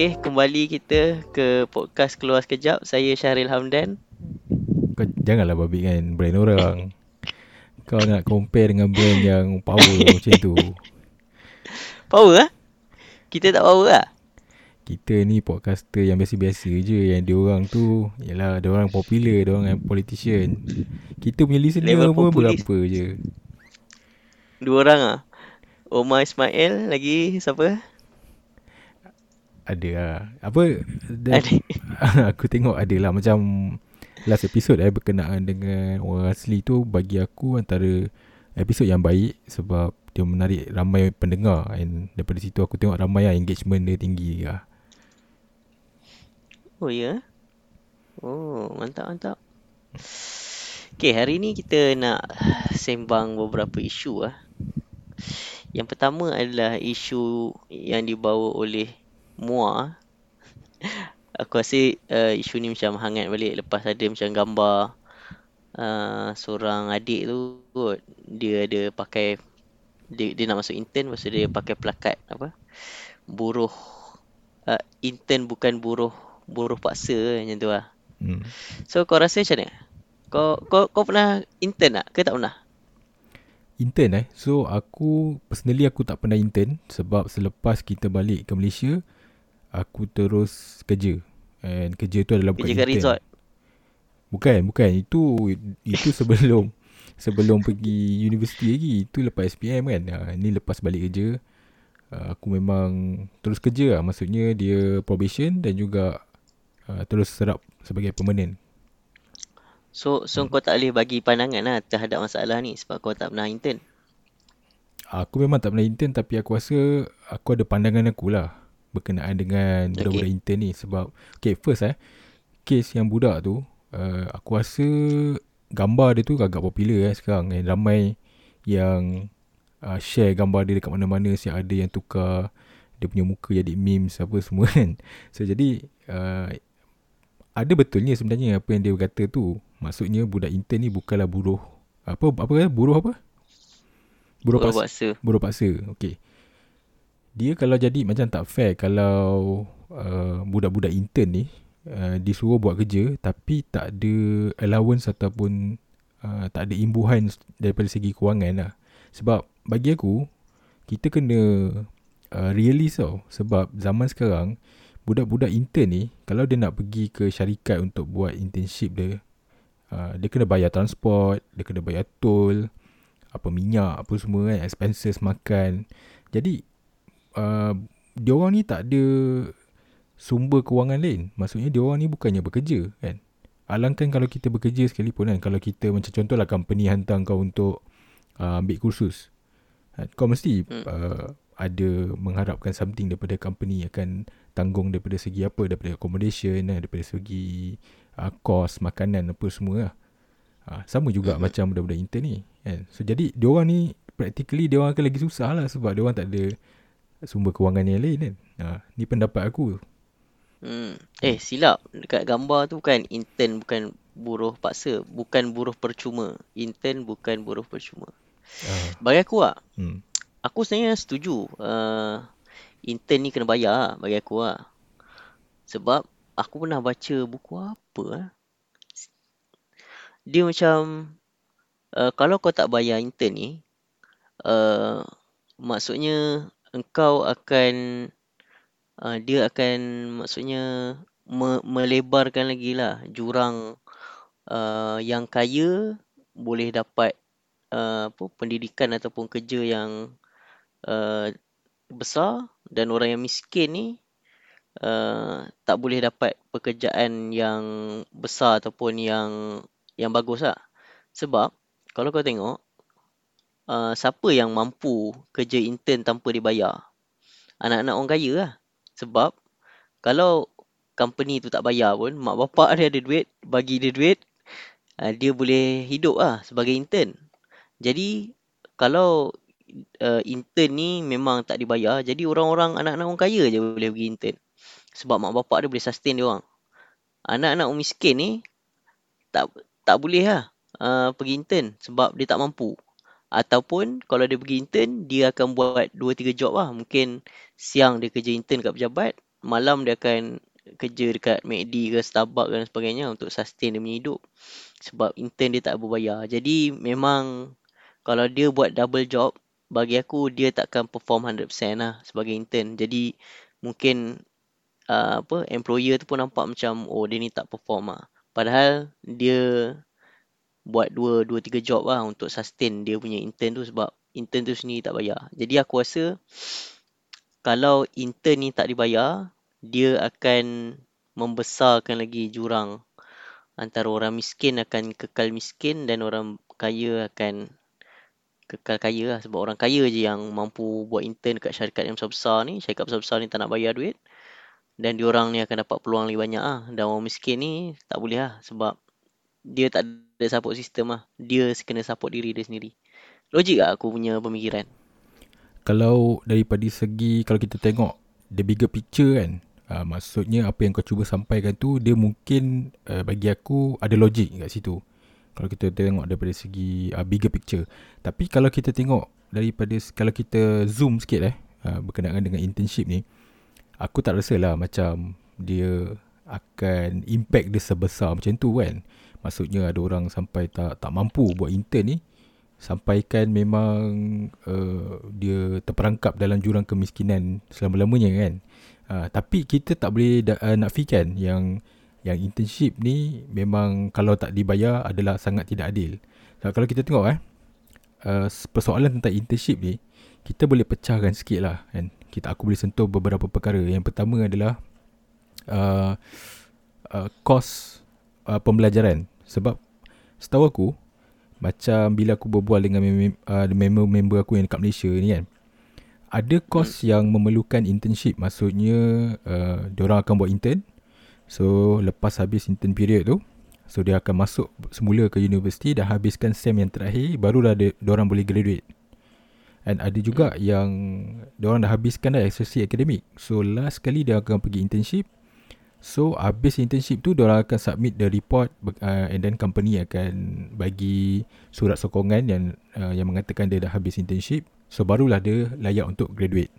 Okey, kembali kita ke podcast Keluar Sekejap. Saya Syahril Hamdan. Kau janganlah babi kan brand orang. Kau nak compare dengan brand yang power macam tu. Power ah? Kita tak power lah? Kita ni podcaster yang biasa-biasa je yang dia orang tu ialah dia orang popular, dia orang yang politician. Kita punya listener Level pun populis. berapa je. Dua orang ah. Omar Ismail lagi siapa? Ada lah. Apa Ada. aku tengok ada lah macam last episode eh berkenaan dengan orang asli tu bagi aku antara episod yang baik sebab dia menarik ramai pendengar and daripada situ aku tengok ramai lah engagement dia tinggi lah. Oh ya. Oh, mantap mantap. Okey, hari ni kita nak sembang beberapa isu ah. Yang pertama adalah isu yang dibawa oleh Mua. Aku rasa uh, isu ni macam hangat balik lepas ada macam gambar uh, seorang adik tu kot. Dia ada pakai dia, dia nak masuk intern lepas dia pakai plakat apa? Buruh uh, intern bukan buruh buruh paksa macam tu lah. Hmm. So kau rasa macam mana? Kau kau kau pernah intern tak? Ke tak pernah? Intern eh. So aku personally aku tak pernah intern sebab selepas kita balik ke Malaysia aku terus kerja. And kerja tu adalah bukan Kerja kat intern. resort. Bukan, bukan. Itu itu sebelum sebelum pergi universiti lagi. Itu lepas SPM kan. Ha, ni lepas balik kerja. Uh, aku memang terus kerja lah. Maksudnya dia probation dan juga uh, terus serap sebagai permanent. So so kau tak boleh bagi pandangan lah terhadap masalah ni sebab kau tak pernah intern. Aku memang tak pernah intern tapi aku rasa aku ada pandangan aku lah berkenaan dengan Okay. budak-budak intern ni. Sebab okay first eh case yang budak tu uh, aku rasa gambar dia tu agak popular eh sekarang. Eh ramai yang uh, share gambar dia dekat mana-mana. Siap ada yang tukar dia punya muka jadi memes apa semua kan. So jadi uh, ada betulnya sebenarnya apa yang dia kata tu. Maksudnya budak intern ni bukanlah buruh apa apa kata? Buruh apa? Buruh Buruh paksa. paksa. Buruh paksa Okey Dia kalau jadi macam tak fair Kalau uh, Budak-budak intern ni uh, Disuruh buat kerja Tapi tak ada Allowance ataupun uh, Tak ada imbuhan Daripada segi kewangan lah. Sebab Bagi aku Kita kena uh, Realist tau Sebab zaman sekarang Budak-budak intern ni Kalau dia nak pergi ke syarikat Untuk buat internship dia uh, Dia kena bayar transport Dia kena bayar tol apa minyak apa semua kan expenses makan. Jadi uh, dia orang ni tak ada sumber kewangan lain maksudnya dia orang ni bukannya bekerja kan alangkan kalau kita bekerja sekalipun kan kalau kita macam contohlah company hantar kau untuk uh, ambil kursus kan? kau mesti Hmm. uh, ada mengharapkan something daripada company akan tanggung daripada segi apa daripada accommodation eh, daripada segi uh, kos makanan apa semua lah. Ha, sama juga Mhm. macam budak-budak intern ni kan. So jadi diorang ni practically diorang akan lagi susah lah sebab diorang tak ada sumber kewangan yang lain kan. Ha, ni pendapat aku. Hmm. Eh silap dekat gambar tu bukan intern bukan buruh paksa, bukan buruh percuma. Intern bukan buruh percuma. Ha, Bagi aku ah, hmm. aku sebenarnya setuju uh, intern ni kena bayar lah, bagi aku lah. Sebab aku pernah baca buku apa ah. Dia macam uh, kalau kau tak bayar intern ni, uh, maksudnya engkau akan uh, dia akan maksudnya me- melebarkan lagi lah jurang uh, yang kaya boleh dapat uh, apa pendidikan ataupun kerja yang uh, besar dan orang yang miskin ni uh, tak boleh dapat pekerjaan yang besar ataupun yang yang bagus lah. Sebab kalau kau tengok uh, siapa yang mampu kerja intern tanpa dibayar? Anak-anak orang kaya lah. Sebab kalau company tu tak bayar pun, mak bapak dia ada duit, bagi dia duit, uh, dia boleh hidup lah sebagai intern. Jadi kalau uh, intern ni memang tak dibayar, jadi orang-orang anak-anak orang kaya je boleh pergi intern. Sebab mak bapak dia boleh sustain dia orang. Anak-anak orang miskin ni tak tak boleh lah uh, pergi intern sebab dia tak mampu. Ataupun kalau dia pergi intern, dia akan buat 2-3 job lah. Mungkin siang dia kerja intern kat pejabat, malam dia akan kerja dekat McD ke Starbucks dan sebagainya untuk sustain dia punya hidup. Sebab intern dia tak berbayar. Jadi memang kalau dia buat double job, bagi aku dia takkan perform 100% lah sebagai intern. Jadi mungkin uh, apa employer tu pun nampak macam oh dia ni tak perform lah. Padahal dia buat dua dua tiga job lah untuk sustain dia punya intern tu sebab intern tu sendiri tak bayar. Jadi aku rasa kalau intern ni tak dibayar, dia akan membesarkan lagi jurang antara orang miskin akan kekal miskin dan orang kaya akan kekal kaya lah. Sebab orang kaya je yang mampu buat intern kat syarikat yang besar-besar ni. Syarikat besar-besar ni tak nak bayar duit. Dan diorang ni akan dapat peluang lebih banyak lah. Dan orang miskin ni tak boleh lah. Sebab dia tak ada support system lah. Dia kena support diri dia sendiri. Logik tak aku punya pemikiran? Kalau daripada segi, kalau kita tengok the bigger picture kan, uh, maksudnya apa yang kau cuba sampaikan tu, dia mungkin uh, bagi aku ada logik kat situ. Kalau kita tengok daripada segi uh, bigger picture. Tapi kalau kita tengok daripada, kalau kita zoom sikit eh, uh, berkenaan dengan internship ni, aku tak rasa lah macam dia akan impact dia sebesar macam tu kan. Maksudnya ada orang sampai tak tak mampu buat intern ni sampaikan memang uh, dia terperangkap dalam jurang kemiskinan selama-lamanya kan. Uh, tapi kita tak boleh da- uh, nafikan yang yang internship ni memang kalau tak dibayar adalah sangat tidak adil. So, kalau kita tengok eh uh, persoalan tentang internship ni kita boleh pecahkan sikit lah kan. Kita aku boleh sentuh beberapa perkara. Yang pertama adalah uh, uh, kos uh, pembelajaran sebab setahu aku macam bila aku berbual dengan uh, member-member aku yang dekat Malaysia ni kan ada kos yang memerlukan internship. Maksudnya uh, orang akan buat intern. So lepas habis intern period tu so dia akan masuk semula ke universiti dah habiskan sem yang terakhir barulah dia orang boleh graduate. And ada juga yang orang dah habiskan dah SSC akademik so last kali dia akan pergi internship So habis internship tu Diorang akan submit the report uh, And then company akan Bagi Surat sokongan Yang uh, yang mengatakan Dia dah habis internship. So barulah dia Layak untuk graduate.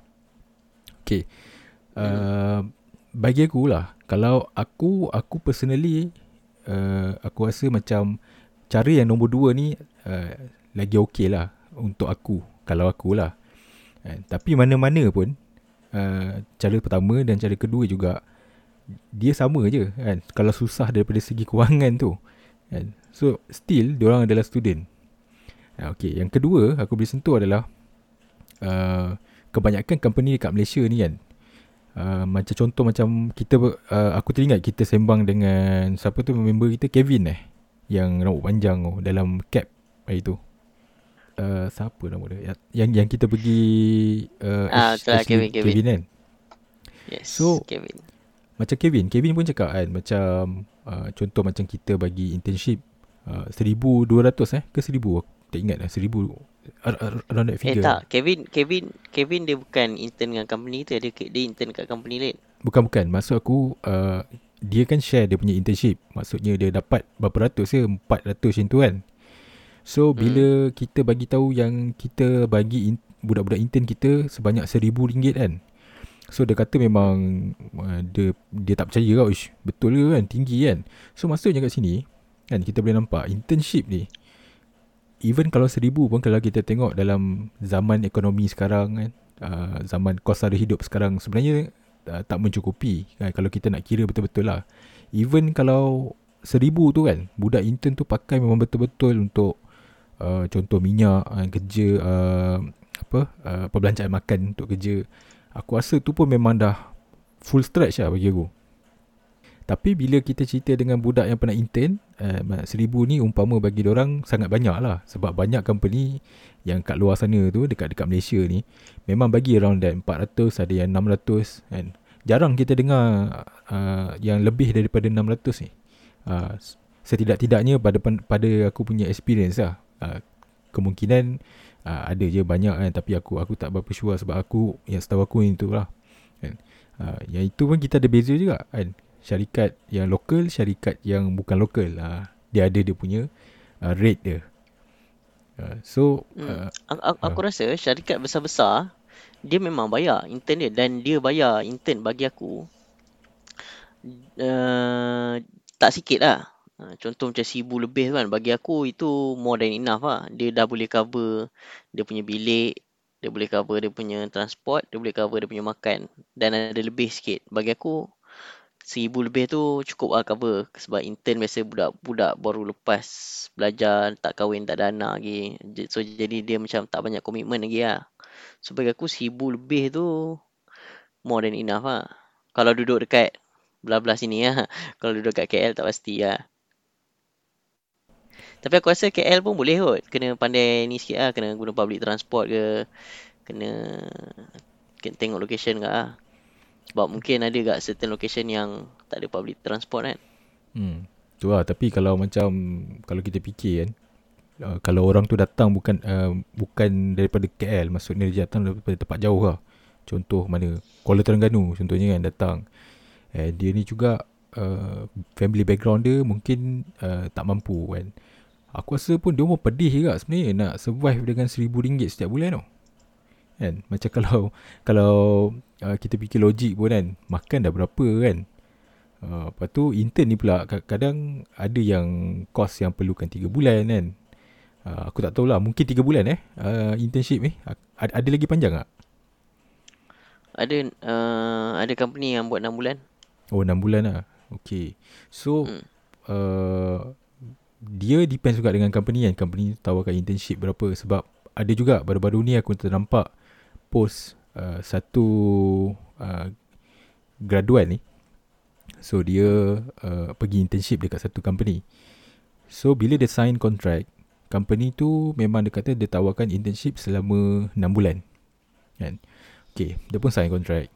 Okay. Uh, Bagi aku lah Kalau aku Aku personally uh, Aku rasa macam Cara yang nombor dua ni uh, Lagi okay lah Untuk aku Kalau aku lah. Uh, Tapi mana-mana pun uh, Cara pertama Dan cara kedua juga dia sama je kan? Kalau susah daripada segi kewangan tu kan? So still dia orang adalah student. Ha, okey yang kedua aku boleh sentuh adalah uh, kebanyakan company dekat Malaysia ni kan? Uh, macam contoh macam kita uh, aku teringat kita sembang dengan siapa tu member kita Kevin eh? Yang rambut panjang tu dalam cap hari tu. Uh, siapa nama dia? Yang yang kita pergi uh, ah, H- Kevin, Kevin. Kevin kan? Yes so Kevin macam Kevin Kevin pun cakap kan Macam uh, Contoh macam kita bagi internship uh, 1200 eh Ke 1000 Tak ingat lah 1000 Around that figure. Eh tak Kevin Kevin Kevin dia bukan intern dengan company tu Dia, dia intern kat company lain. Bukan bukan. Maksud aku uh, Dia kan share dia punya internship. Maksudnya dia dapat Berapa ratus ya 400 macam tu kan. So bila hmm. kita bagi tahu yang kita bagi in, budak-budak intern kita sebanyak seribu ringgit kan. So dia kata memang uh, dia dia tak percaya kau ish betul ke kan tinggi kan. So maksudnya kat sini kan kita boleh nampak internship ni even kalau seribu pun kalau kita tengok dalam zaman ekonomi sekarang kan uh, zaman kos harga hidup sekarang sebenarnya uh, tak mencukupi kan kalau kita nak kira betul-betul lah. Even kalau seribu tu kan budak intern tu pakai memang betul-betul untuk uh, contoh minyak uh, kerja uh, apa uh, perbelanjaan makan untuk kerja Aku rasa tu pun memang dah full stretch lah bagi aku. Tapi bila kita cerita dengan budak yang pernah intern, eh, seribu ni umpama bagi orang sangat banyak lah. Sebab banyak company yang kat luar sana tu, dekat-dekat Malaysia ni, memang bagi around that 400, ada yang 600 kan. Jarang kita dengar uh, yang lebih daripada 600 ni. Uh, setidak-tidaknya pada pada aku punya experience lah. Uh, kemungkinan uh, ada je banyak kan tapi aku aku tak berapa sure sebab aku yang setahu aku itu lah kan. Uh, yang itu pun kita ada beza juga kan. Syarikat yang lokal syarikat yang bukan lokal. Uh, dia ada dia punya uh, rate dia. Uh, so hmm. uh, aku, aku uh, rasa syarikat besar-besar dia memang bayar intern dia dan dia bayar intern bagi aku uh, tak sikit lah. Uh, contoh macam seribu lebih kan. Bagi aku itu more than enough lah. Dia dah boleh cover dia punya bilik. Dia boleh cover dia punya transport. Dia boleh cover dia punya makan. Dan ada lebih sikit. Bagi aku seribu lebih tu cukup lah cover. Sebab intern biasa budak-budak baru lepas belajar. Tak kahwin, tak ada anak lagi. So jadi dia macam tak banyak komitmen lagi lah. So bagi aku seribu lebih tu more than enough lah. Kalau duduk dekat belah-belah sini lah. Kalau duduk kat KL tak pasti lah. Tapi aku rasa KL pun boleh kot. Kena pandai ni sikit lah. Kena guna public transport ke. Kena, kena tengok location ke lah. Sebab mungkin ada kat certain location yang tak ada public transport kan. Hmm. Tu lah. Tapi kalau macam, kalau kita fikir kan. Uh, kalau orang tu datang bukan uh, bukan daripada KL. Maksudnya dia datang daripada tempat jauh lah. Contoh mana? Kuala Terengganu contohnya kan datang. And dia ni juga uh, family background dia mungkin uh, tak mampu kan. Aku rasa pun dia pun pedih juga sebenarnya nak survive dengan RM1,000 setiap bulan tau. Kan? Macam kalau kalau uh, kita fikir logik pun kan, makan dah berapa kan. Uh, lepas tu intern ni pula kadang ada yang kos yang perlukan 3 bulan kan. Uh, aku tak tahulah, mungkin 3 bulan eh uh, internship ni. Ada, ada lagi panjang tak? Ada uh, ada company yang buat 6 bulan. Oh 6 bulan lah Okay So hmm. uh, Dia depends juga dengan company kan. Company tawarkan internship berapa. Sebab ada juga baru-baru ni aku ternampak Post uh, Satu uh, Graduan ni. So dia uh, Pergi internship dekat satu company. So bila dia sign contract Company tu memang dia kata Dia tawarkan internship selama 6 bulan Kan. Okay Dia pun sign contract.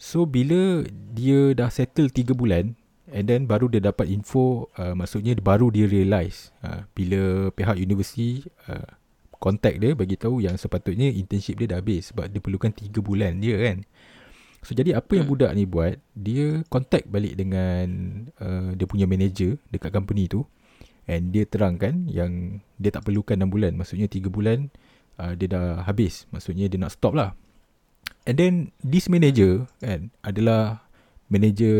So bila dia dah settle 3 bulan and then baru dia dapat info uh, maksudnya baru dia realise uh, bila pihak universiti uh, contact dia bagi tahu yang sepatutnya internship dia dah habis sebab dia perlukan 3 bulan dia kan. So jadi apa yang hmm. budak ni buat dia contact balik dengan uh, dia punya manager dekat company tu and dia terangkan yang dia tak perlukan 6 bulan maksudnya 3 bulan uh, dia dah habis maksudnya dia nak stop lah And then this manager kan adalah manager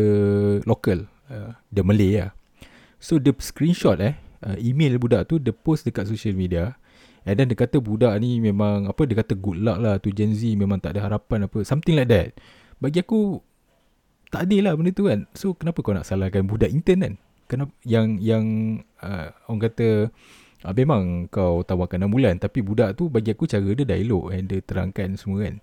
local, uh, dia Malay lah. So dia screenshot eh uh, email budak tu dia post dekat social media. And then dia kata budak ni memang apa dia kata good luck lah tu Gen Z memang tak ada harapan apa something like that. Bagi aku tak adil lah benda tu kan. So kenapa kau nak salahkan budak intern kan? Kenapa yang yang uh, orang kata uh, memang kau tawarkan 6 bulan tapi budak tu bagi aku cara dia dah elok and dia terangkan semua kan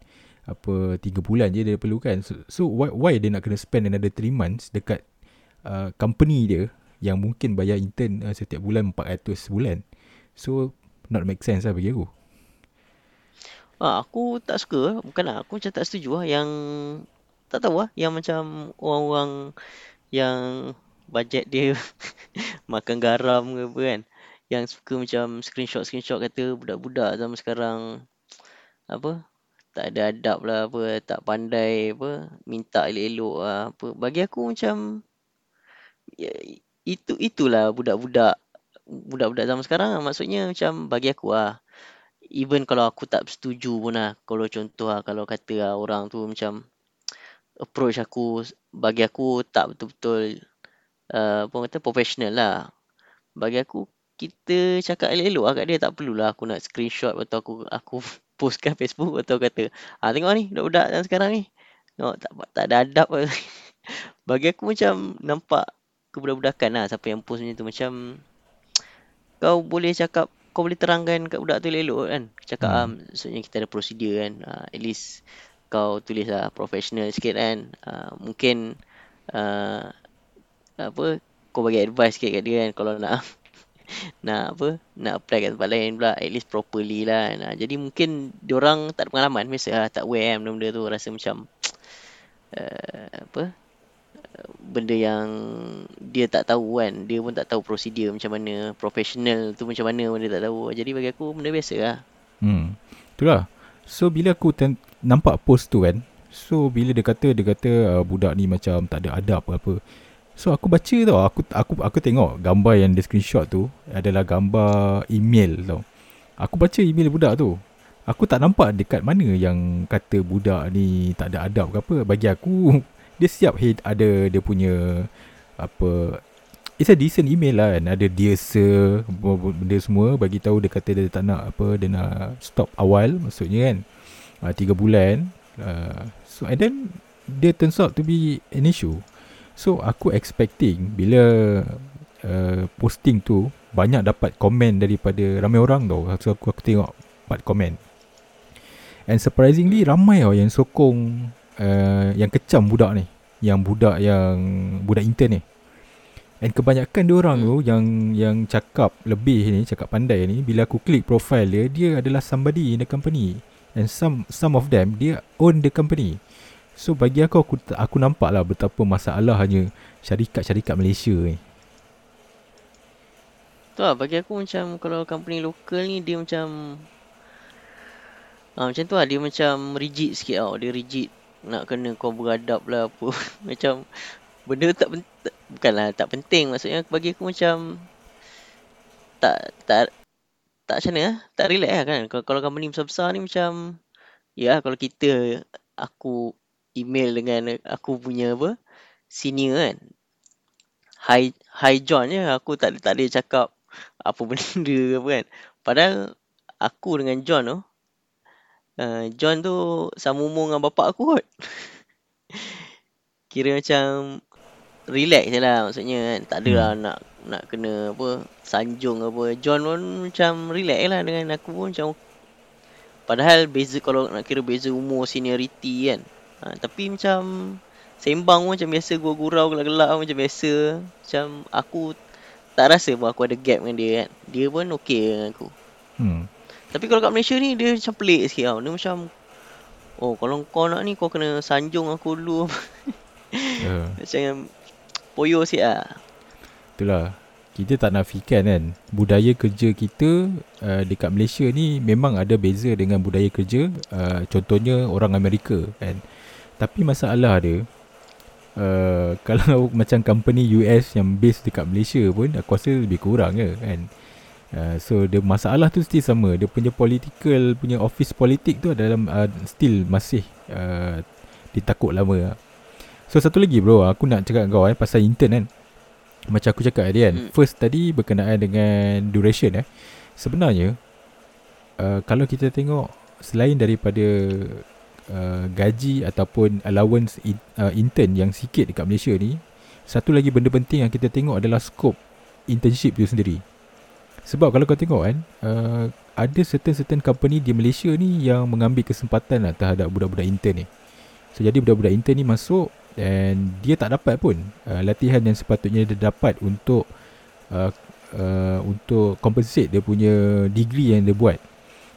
apa 3 bulan je dia perlukan so, so why, why dia nak kena spend another 3 months dekat uh, company dia yang mungkin bayar intern uh, setiap bulan 400 sebulan. So not make sense lah bagi aku. Ah, aku tak suka bukan lah aku macam tak setuju lah yang tak tahu lah yang macam orang-orang yang bajet dia makan garam ke apa kan yang suka macam screenshot-screenshot kata budak-budak zaman sekarang apa tak ada adab lah apa tak pandai apa minta elok-elok lah apa. Bagi aku macam itu itulah budak-budak budak-budak zaman sekarang. Lah. maksudnya macam bagi aku lah. Even kalau aku tak setuju pun lah. Kalau contoh lah kalau kata lah orang tu macam approach aku bagi aku tak betul-betul uh, apa kata professional lah. Bagi aku kita cakap elok-elok lah kat dia. Tak perlulah aku nak screenshot atau aku aku post kat Facebook atau kata ah tengok ni budak-budak yang sekarang ni. Tengok tak tak ada adab. Bagi aku macam nampak kebudak-budakan lah. Siapa yang post macam tu macam kau boleh cakap kau boleh terangkan kat budak tu elok kan. Cakap hmm. ah maksudnya kita ada prosedur kan. Ah, at least kau tulis lah professional sikit kan. Ah, mungkin ah, apa kau bagi advice sikit kat dia kan kalau nak nak apa nak apply kat tempat lain pula at least properly lah nah, jadi mungkin orang tak ada pengalaman biasa lah tak aware kan benda-benda tu. Rasa macam uh, apa benda yang dia tak tahu kan. Dia pun tak tahu prosedur macam mana professional tu macam mana dia tak tahu. Jadi bagi aku benda biasa lah. Hmm. Itulah so bila aku ten- nampak post tu kan so bila dia kata dia kata uh, budak ni macam tak ada adab apa. So aku baca tau. Aku aku aku tengok Gambar yang dia screenshot tu Adalah gambar email tau. Aku baca email budak tu. Aku tak nampak dekat mana yang kata budak ni tak ada adab ke apa. Bagi aku, dia siap head ada dia punya apa It's a decent email lah kan. Ada dia se Benda semua Bagi tahu dia kata dia tak nak apa Dia nak stop awal Maksudnya kan. Uh, Tiga bulan. Uh, So and then Dia turns out to be An issue. So aku expecting Bila uh, Posting tu Banyak dapat komen Daripada ramai orang tau. So aku, aku tengok Part komen. And surprisingly Ramai tau yang sokong uh, Yang kecam budak ni Yang budak yang Budak intern ni And kebanyakan dia orang hmm. tu yang yang cakap lebih ni, cakap pandai ni, bila aku klik profile dia, dia adalah somebody in the company. And some some of them dia own the company. So bagi aku aku aku nampak lah betapa masalah hanya syarikat-syarikat Malaysia ni. Tu lah bagi aku macam kalau company lokal ni dia macam ah macam tu lah dia macam rigid sikit tau. Dia rigid nak kena kau beradab lah apa. macam benda tak penting bukanlah tak penting maksudnya bagi aku macam tak tak tak macam lah. tak relax lah kan kalau, kalau company besar-besar ni macam ya kalau kita aku email dengan aku punya apa senior kan hi hi John je aku tak tak ada cakap apa benda apa kan padahal aku dengan John tu uh, John tu sama umur dengan bapak aku kot kira macam relax je lah maksudnya kan. Tak adalah hmm. nak nak kena apa sanjung apa. John pun macam relax lah dengan aku pun macam Padahal beza kalau nak kira beza umur seniority kan. Ha, tapi macam sembang pun macam biasa gua gurau gelak-gelak macam biasa. Macam aku tak rasa pun aku ada gap dengan dia kan. Dia pun okey dengan aku. Hmm. Tapi kalau kat Malaysia ni dia macam pelik sikit tau. Dia macam Oh kalau kau nak ni kau kena sanjung aku dulu. Uh. macam poyo sikit lah. Itulah. Kita tak nafikan kan. Budaya kerja kita uh, dekat Malaysia ni memang ada beza dengan budaya kerja. Uh, contohnya orang Amerika kan. Tapi masalah dia. Uh, kalau macam company US yang base dekat Malaysia pun aku rasa lebih kurang ke kan. Uh, so the masalah tu still sama. Dia punya political, punya office politik tu dalam uh, still masih uh, ditakut lama. So satu lagi bro Aku nak cakap kau eh Pasal intern kan Macam aku cakap tadi kan hmm. First tadi Berkenaan dengan Duration eh Sebenarnya uh, Kalau kita tengok Selain daripada uh, Gaji Ataupun allowance in, uh, Intern Yang sikit dekat Malaysia ni Satu lagi benda penting Yang kita tengok adalah Scope Internship tu sendiri Sebab kalau kau tengok kan uh, Ada certain-certain company Di Malaysia ni Yang mengambil kesempatan lah Terhadap budak-budak intern ni So jadi budak-budak intern ni masuk dan dia tak dapat pun uh, latihan yang sepatutnya dia dapat untuk uh, uh, untuk compensate dia punya degree yang dia buat.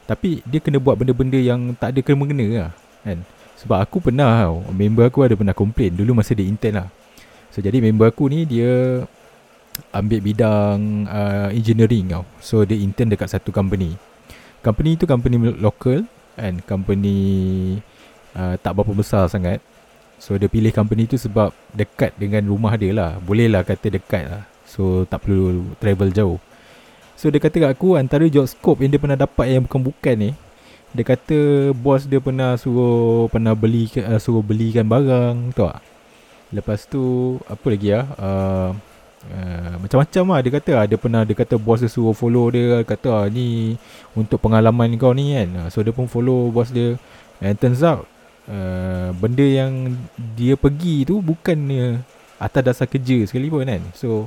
Tapi dia kena buat benda-benda yang tak ada kena-mengena lah kan. Sebab aku pernah tau, member aku ada pernah komplain dulu masa dia intern lah. So jadi member aku ni dia ambil bidang uh, engineering tau. So dia intern dekat satu company. Company tu company local and company uh, tak berapa besar sangat. So dia pilih company tu sebab dekat dengan rumah dia lah. Boleh lah kata dekat lah. So tak perlu travel jauh. So dia kata kat aku antara job scope yang dia pernah dapat yang bukan-bukan ni. Dia kata bos dia pernah suruh pernah beli uh, suruh belikan barang. Tahu tak? Lepas tu apa lagi lah. Uh, uh, macam-macam lah dia kata Dia pernah dia kata bos dia suruh follow dia. Kata ah, ni untuk pengalaman kau ni kan. So dia pun follow bos dia. And turns out Uh, benda yang dia pergi tu bukannya atas dasar kerja sekali pun kan. So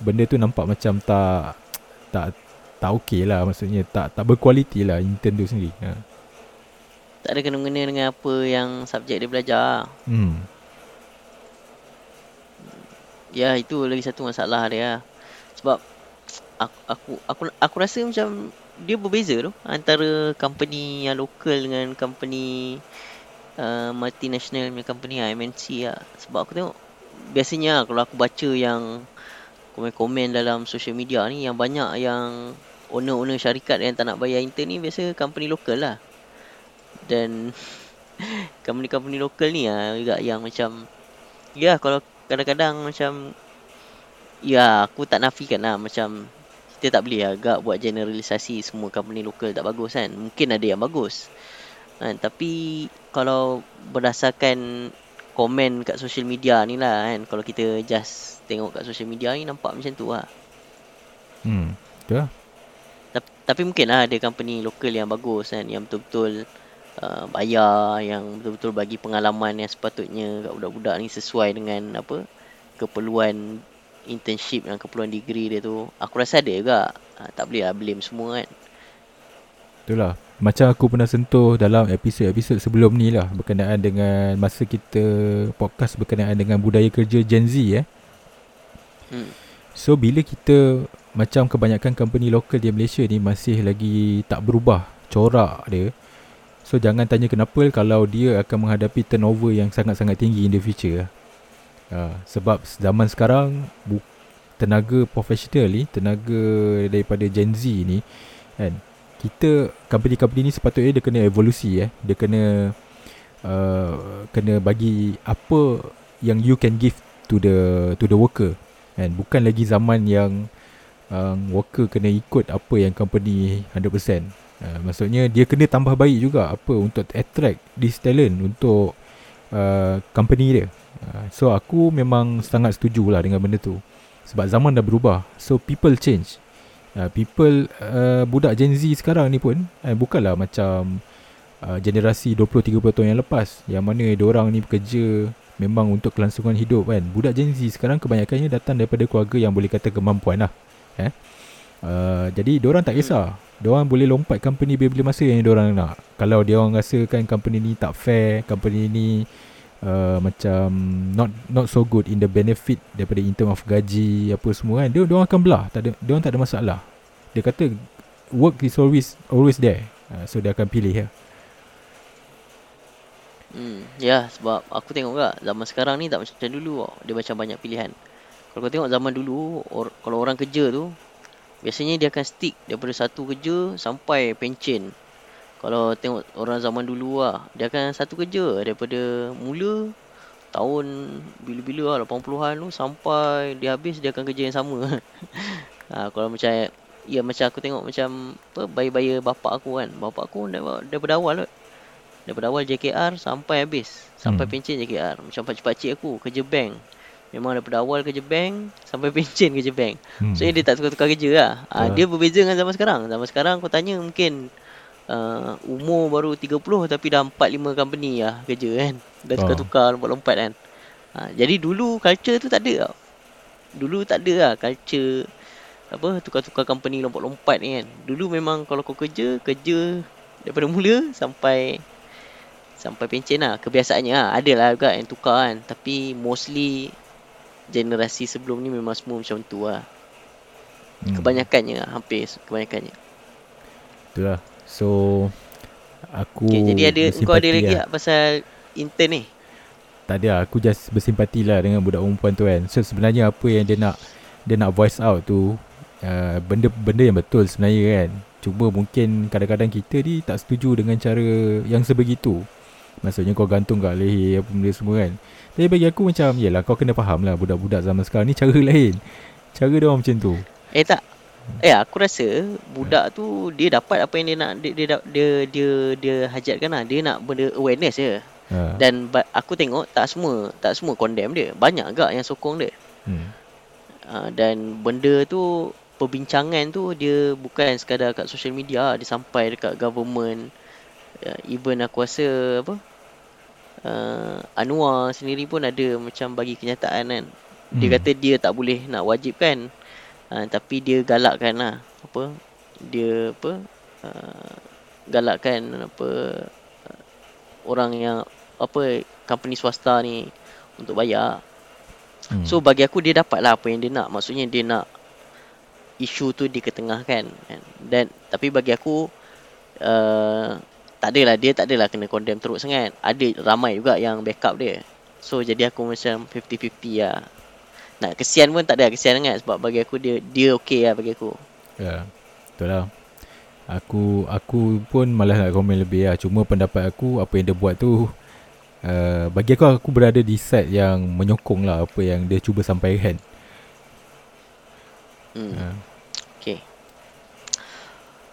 benda tu nampak macam tak tak tak okey lah maksudnya tak tak berkualiti lah intern tu sendiri. Ha. Tak ada kena-mengena dengan apa yang subjek dia belajar. Hmm. Ya itu lagi satu masalah dia. Lah. Sebab aku aku aku, aku rasa macam dia berbeza tu antara company yang lokal dengan company uh, multinational punya company MNC lah. Sebab aku tengok biasanya lah, kalau aku baca yang komen-komen dalam social media ni yang banyak yang owner-owner syarikat yang tak nak bayar intern ni biasa company lokal lah. Dan company-company lokal ni lah juga yang macam ya kalau kadang-kadang macam ya aku tak nafikan lah macam kita tak boleh agak buat generalisasi semua company lokal tak bagus kan. Mungkin ada yang bagus. Kan? Tapi kalau berdasarkan komen kat social media ni lah kan. Kalau kita just tengok kat social media ni nampak macam tu lah. Hmm, betul lah. Tapi, tapi mungkin lah ada company lokal yang bagus kan. Yang betul-betul uh, bayar. Yang betul-betul bagi pengalaman yang sepatutnya kat budak-budak ni sesuai dengan apa keperluan internship dan keperluan degree dia tu. Aku rasa ada juga. Ha, tak boleh lah blame semua kan. Itulah. Macam aku pernah sentuh dalam episod-episod sebelum ni lah berkenaan dengan masa kita podcast berkenaan dengan budaya kerja Gen Z eh. Hmm. So bila kita macam kebanyakan company lokal di Malaysia ni masih lagi tak berubah corak dia. So jangan tanya kenapa kalau dia akan menghadapi turnover yang sangat-sangat tinggi in the future. Uh, sebab zaman sekarang bu- tenaga profesional ni, tenaga daripada Gen Z ni kan kita company-company ni sepatutnya dia kena evolusi eh. Dia kena uh, kena bagi apa yang you can give to the to the worker kan. Bukan lagi zaman yang um, worker kena ikut apa yang company 100% uh, maksudnya dia kena tambah baik juga apa untuk attract this talent untuk uh, company dia. Uh, so aku memang sangat setuju lah dengan benda tu. Sebab zaman dah berubah so people change. Uh, people uh, budak Gen Z sekarang ni pun uh, bukanlah macam uh, generasi 20 30 tahun yang lepas yang mana orang ni bekerja memang untuk kelangsungan hidup kan. Budak Gen Z sekarang kebanyakannya datang daripada keluarga yang boleh kata kemampuan lah eh Uh, jadi orang tak kisah. Orang boleh lompat company bila-bila masa yang orang nak. Kalau diorang rasa kan company ni tak fair Company ni uh, macam not not so good in the benefit daripada in term of gaji apa semua kan dia dia akan belah. Tak ada dia orang tak ada masalah. Dia kata work is always always there. Uh, so dia akan pilih ya. Hmm, ya sebab aku tengok juga zaman sekarang ni tak macam dulu. Dia macam banyak pilihan. Kalau kau tengok zaman dulu or, kalau orang kerja tu biasanya dia akan stick daripada satu kerja sampai pencen. Kalau tengok orang zaman dulu lah Dia akan satu kerja Daripada mula Tahun Bila-bila lah 80-an tu Sampai dia habis Dia akan kerja yang sama. Ha, Kalau macam Ya macam aku tengok macam apa Bayi-bayi bapak aku kan. Bapak aku daripada awal kot. Daripada awal JKR Sampai habis. Sampai hmm. pencen JKR Macam pakcik-pakcik aku Kerja bank Memang daripada awal kerja bank Sampai pencen kerja bank hmm. So dia tak tukar-tukar kerja lah ha, uh. Dia berbeza dengan zaman sekarang Zaman sekarang aku tanya mungkin uh, umur baru 30 tapi dah 4 5 company lah kerja kan. Dah oh. tukar-tukar lompat-lompat kan. Uh, jadi dulu culture tu tak ada tau. Dulu tak ada lah culture apa tukar-tukar company lompat-lompat ni kan. Dulu memang kalau kau kerja, kerja daripada mula sampai sampai pencen lah. Kebiasaannya lah. Ada lah juga yang tukar kan. Tapi mostly generasi sebelum ni memang semua macam tu lah. Hmm. Kebanyakannya lah. Hampir kebanyakannya. Itulah. So aku okay, jadi ada kau ada lagi lah. tak pasal intern ni? Tak ada, aku just bersimpati lah dengan budak perempuan tu kan. So sebenarnya apa yang dia nak dia nak voice out tu uh, benda benda yang betul sebenarnya kan. Cuma mungkin kadang-kadang kita ni tak setuju dengan cara yang sebegitu. Maksudnya kau gantung kat leher apa benda semua kan. Tapi bagi aku macam, yelah kau kena faham lah budak-budak zaman sekarang ni cara lain. Cara dia orang macam tu. Eh tak, Eh aku rasa budak tu dia dapat apa yang dia nak dia dia dia dia, dia hajatkan lah. Dia nak benda awareness je. Ha. Dan aku tengok tak semua tak semua condemn dia. Banyak agak yang sokong dia. Hmm. Uh, dan benda tu perbincangan tu dia bukan sekadar kat social media, dia sampai dekat government. Uh, even aku rasa apa? Uh, Anwar sendiri pun ada macam bagi kenyataan kan. Dia hmm. kata dia tak boleh nak wajibkan. Uh, tapi dia galakkan lah. Apa? Dia apa? Uh, galakkan apa uh, orang yang apa company swasta ni untuk bayar. Hmm. so bagi aku dia dapat lah apa yang dia nak. Maksudnya dia nak isu tu diketengahkan kan dan tapi bagi aku uh, tak adalah dia tak adalah kena condemn teruk sangat ada ramai juga yang backup dia so jadi aku macam 50-50 lah nak kesian pun tak ada kesian sangat sebab bagi aku dia dia okey lah bagi aku. Ya. Betul lah. Aku aku pun malah nak komen lebih lah. Cuma pendapat aku apa yang dia buat tu uh, bagi aku aku berada di side yang menyokong lah apa yang dia cuba sampaikan. Hmm. Uh. Okay.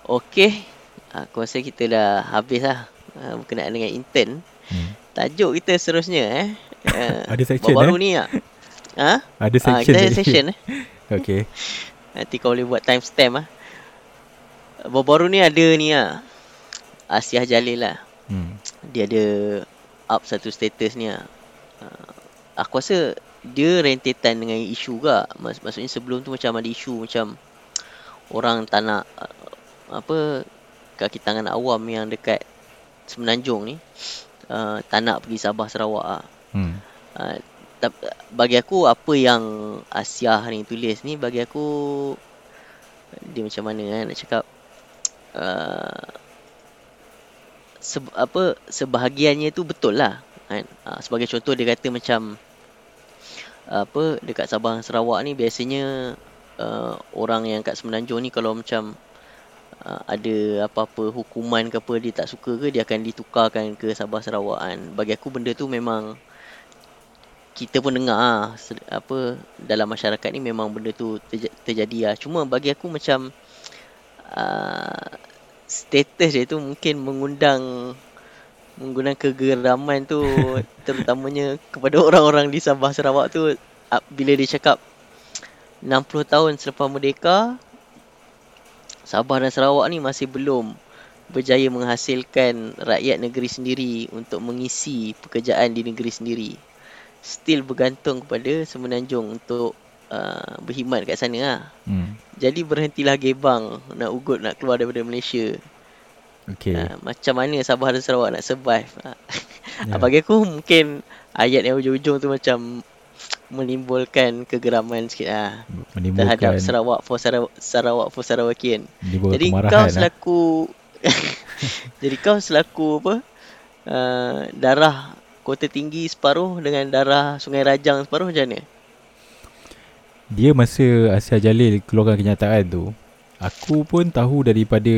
Okey. Aku rasa kita dah habis lah. Uh, berkenaan dengan intern. Hmm. Tajuk kita seterusnya eh. Uh, Ada section, baru eh? ni tak? Ha? Ada Ah, section. kita ada section eh. okay. Nanti kau boleh buat timestamp ah. Baru-baru ni ada ni lah. Asiah Jalil lah. Hmm. Dia ada up satu status ni lah. Uh, aku rasa dia rentetan dengan isu juga. Mak- maksudnya sebelum tu macam ada isu macam orang tak nak uh, apa kaki tangan awam yang dekat Semenanjung ni uh, tak nak pergi Sabah Sarawak ah. Hmm. Uh, bagi aku apa yang Asiah ni tulis ni bagi aku dia macam mana kan nak cakap uh, se, apa sebahagiannya tu betul lah kan uh, sebagai contoh dia kata macam apa dekat Sabah Sarawak ni biasanya uh, orang yang kat Semenanjung ni kalau macam uh, ada apa-apa hukuman ke apa dia tak suka ke dia akan ditukarkan ke Sabah Sarawak kan bagi aku benda tu memang kita pun dengar ah, apa dalam masyarakat ni memang benda tu terja- terjadi lah. Cuma bagi aku macam uh, status dia tu mungkin mengundang mengundang kegeraman tu terutamanya kepada orang-orang di Sabah Sarawak tu ah, bila dia cakap 60 tahun selepas merdeka Sabah dan Sarawak ni masih belum berjaya menghasilkan rakyat negeri sendiri untuk mengisi pekerjaan di negeri sendiri still bergantung kepada Semenanjung untuk uh, berkhidmat kat sana lah. Hmm. Jadi berhentilah gebang nak ugut nak keluar daripada Malaysia. Okay. Uh, macam mana Sabah dan Sarawak nak survive. Uh, Ya. Bagi aku mungkin ayat yang ujung-ujung tu macam menimbulkan kegeraman sikit lah. Terhadap Sarawak for Sarawak, Sarawak for Sarawakian. Jadi kau lah. selaku Jadi kau selaku apa uh, Darah Kota Tinggi separuh Dengan darah Sungai Rajang separuh macam mana? Dia masa Asia Jalil keluarkan kenyataan tu Aku pun tahu daripada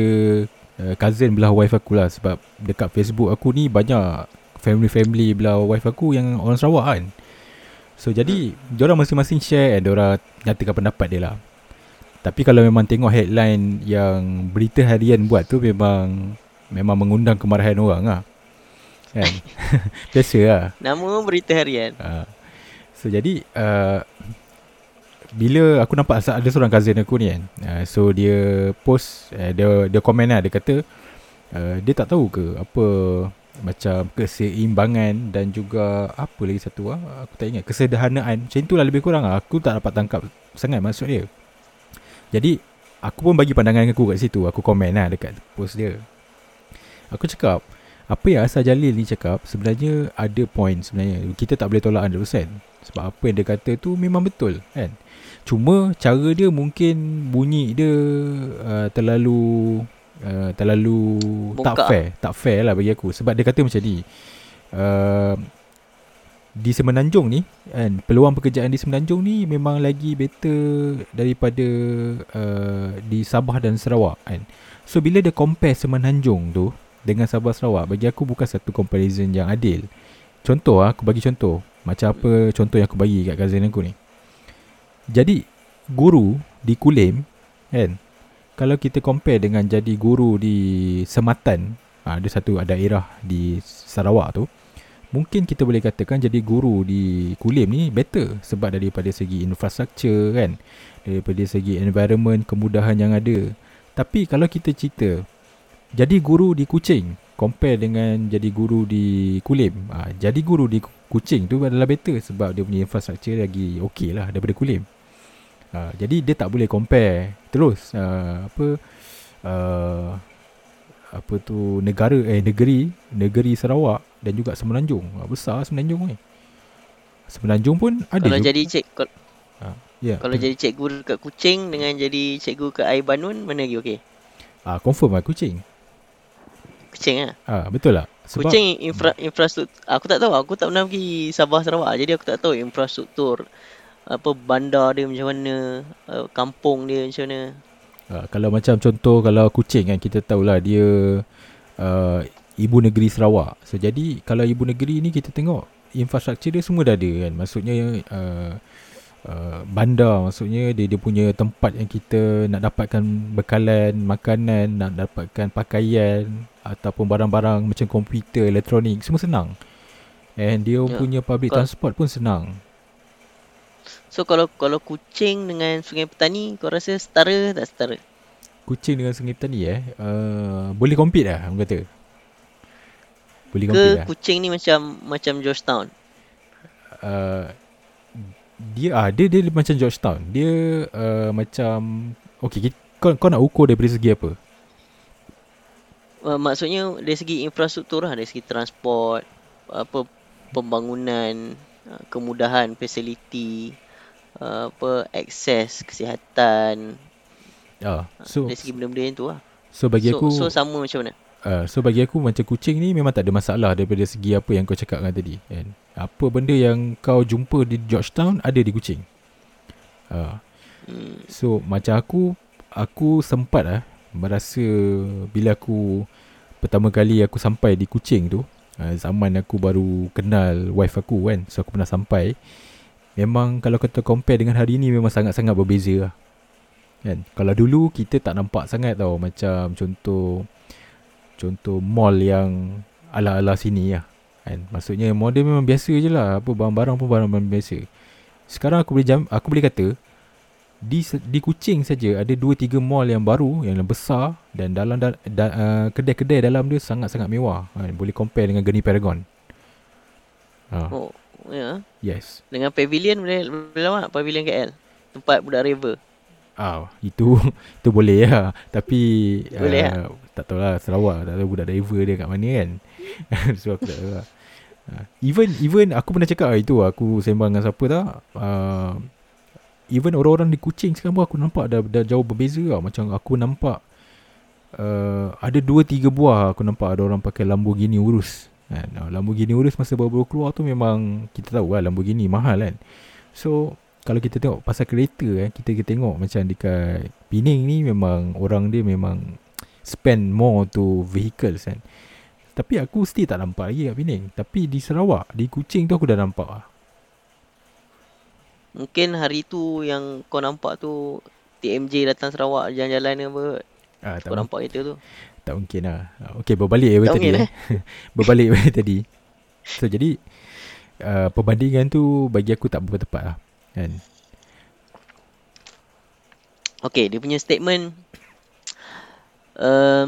uh, Cousin belah wife aku lah Sebab dekat Facebook aku ni Banyak family-family belah wife aku Yang orang Sarawak kan So jadi Diorang masing-masing share And diorang nyatakan pendapat dia lah. Tapi kalau memang tengok headline Yang berita harian buat tu Memang Memang mengundang kemarahan orang lah. Kan? Biasa lah. Nama berita harian. Uh, so jadi uh, bila aku nampak ada seorang cousin aku ni kan. Uh, so dia post uh, dia dia komen lah. Dia kata uh, dia tak tahu ke apa macam keseimbangan dan juga apa lagi satu ah aku tak ingat kesederhanaan macam itulah lebih kurang lah. aku tak dapat tangkap sangat maksud dia jadi aku pun bagi pandangan aku kat situ aku komen lah dekat post dia aku cakap apa yang Asal Jalil ni cakap sebenarnya ada point sebenarnya. Kita tak boleh tolak 100%. Sebab apa yang dia kata tu memang betul kan. Cuma cara dia mungkin bunyi dia uh, terlalu uh, terlalu tak Bongkak. fair. Tak fair lah bagi aku. Sebab dia kata macam ni. Uh, di Semenanjung ni kan peluang pekerjaan di Semenanjung ni memang lagi better daripada uh, di Sabah dan Sarawak kan. So bila dia compare Semenanjung tu dengan Sabah Sarawak bagi aku bukan satu comparison yang adil. Contoh ah aku bagi contoh. Macam apa contoh yang aku bagi kat cousin aku ni. Jadi guru di Kulim kan kalau kita compare dengan jadi guru di Sematan ah, ada satu daerah di Sarawak tu mungkin kita boleh katakan jadi guru di Kulim ni better sebab daripada segi infrastruktur kan daripada segi environment kemudahan yang ada. Tapi kalau kita cerita jadi guru di Kuching compare dengan jadi guru di Kulim ha, jadi guru di Kuching tu adalah better sebab dia punya infrastruktur lagi okey lah daripada Kulim ha, jadi dia tak boleh compare terus uh, apa uh, apa tu negara eh negeri negeri Sarawak dan juga Semenanjung. Ha, besar Semenanjung ni. Semenanjung pun ada Kalau juga. jadi cik kalau, ya, kalau jadi cikgu dekat Kuching Dengan jadi cikgu kat Air Banun Mana lagi okey? ah, confirm lah Kuching. Kuching ah, betul lah. Sebab Kuching infra, infrastruktur Aku tak tahu Aku tak pernah pergi Sabah Sarawak. Jadi aku tak tahu infrastruktur Apa bandar dia macam mana uh, Kampung dia macam mana Uh, kalau macam contoh kalau kucing kan kita tahulah dia uh, ibu negeri Sarawak. So jadi kalau ibu negeri ni kita tengok infrastruktur dia semua dah ada kan. Maksudnya uh, uh, bandar maksudnya dia dia punya tempat yang kita nak dapatkan bekalan makanan nak dapatkan pakaian ataupun barang-barang macam komputer elektronik semua senang and dia yeah. punya public kau, transport pun senang so kalau kalau kucing dengan sungai petani kau rasa setara tak setara kucing dengan sungai petani eh uh, boleh compete lah aku kata boleh compete ke lah. kucing ni macam macam Georgetown uh, dia ah dia dia macam Georgetown. Dia uh, macam okey kau kau nak ukur daripada segi apa? Uh, maksudnya dari segi infrastruktur lah, dari segi transport, apa pembangunan, uh, kemudahan, fasiliti, uh, apa akses kesihatan. Ah, so dari segi benda-benda yang tu lah. So bagi aku so sama macam mana? Uh, so bagi aku macam kucing ni memang tak ada masalah daripada segi apa yang kau cakap kan tadi kan. Apa benda yang kau jumpa di Georgetown ada di kucing. Uh, so macam aku aku sempat ah uh, merasa bila aku pertama kali aku sampai di kucing tu uh, zaman aku baru kenal wife aku kan. So aku pernah sampai memang kalau kita compare dengan hari ni memang sangat-sangat berbeza lah. Kan? Kalau dulu kita tak nampak sangat tau macam contoh contoh mall yang ala-ala sini lah. Kan? Maksudnya mall dia memang biasa je lah. Apa barang-barang pun barang-barang biasa. Sekarang aku boleh jam, aku boleh kata di di Kuching saja ada 2 3 mall yang baru yang besar dan dalam da, da, uh, kedai-kedai dalam dia sangat-sangat mewah. Kan? Boleh compare dengan Geni Paragon. Ha. Oh, ya. Yes. Dengan pavilion boleh boleh lawak pavilion KL. Tempat budak river. Ah, itu itu boleh ya. Tapi boleh uh, tak tahu lah Sarawak tak tahu budak diver dia kat mana kan so aku tak tahu lah uh, even even aku pernah cakap lah itu aku sembang dengan siapa tak uh, even orang-orang di Kuching sekarang pun aku nampak dah, dah jauh berbeza lah macam aku nampak uh, ada dua tiga buah aku nampak ada orang pakai Lamborghini urus kan Lamborghini urus masa baru-baru keluar tu memang kita tahu lah Lamborghini mahal kan so kalau kita tengok pasal kereta eh, kita, kita tengok macam dekat Pening ni memang orang dia memang spend more to vehicles kan. Tapi aku still tak nampak lagi kat Penang. Tapi di Sarawak, di Kuching tu aku dah nampak lah. Mungkin hari tu yang kau nampak tu TMJ datang Sarawak jalan-jalan ke apa. Ah, kau nampak kereta tu. Tak mungkin lah. Ah, okay, berbalik apa tadi. Eh? eh. berbalik tadi. So, jadi uh, perbandingan tu bagi aku tak berapa tepat lah. Kan? Okay, dia punya statement uh,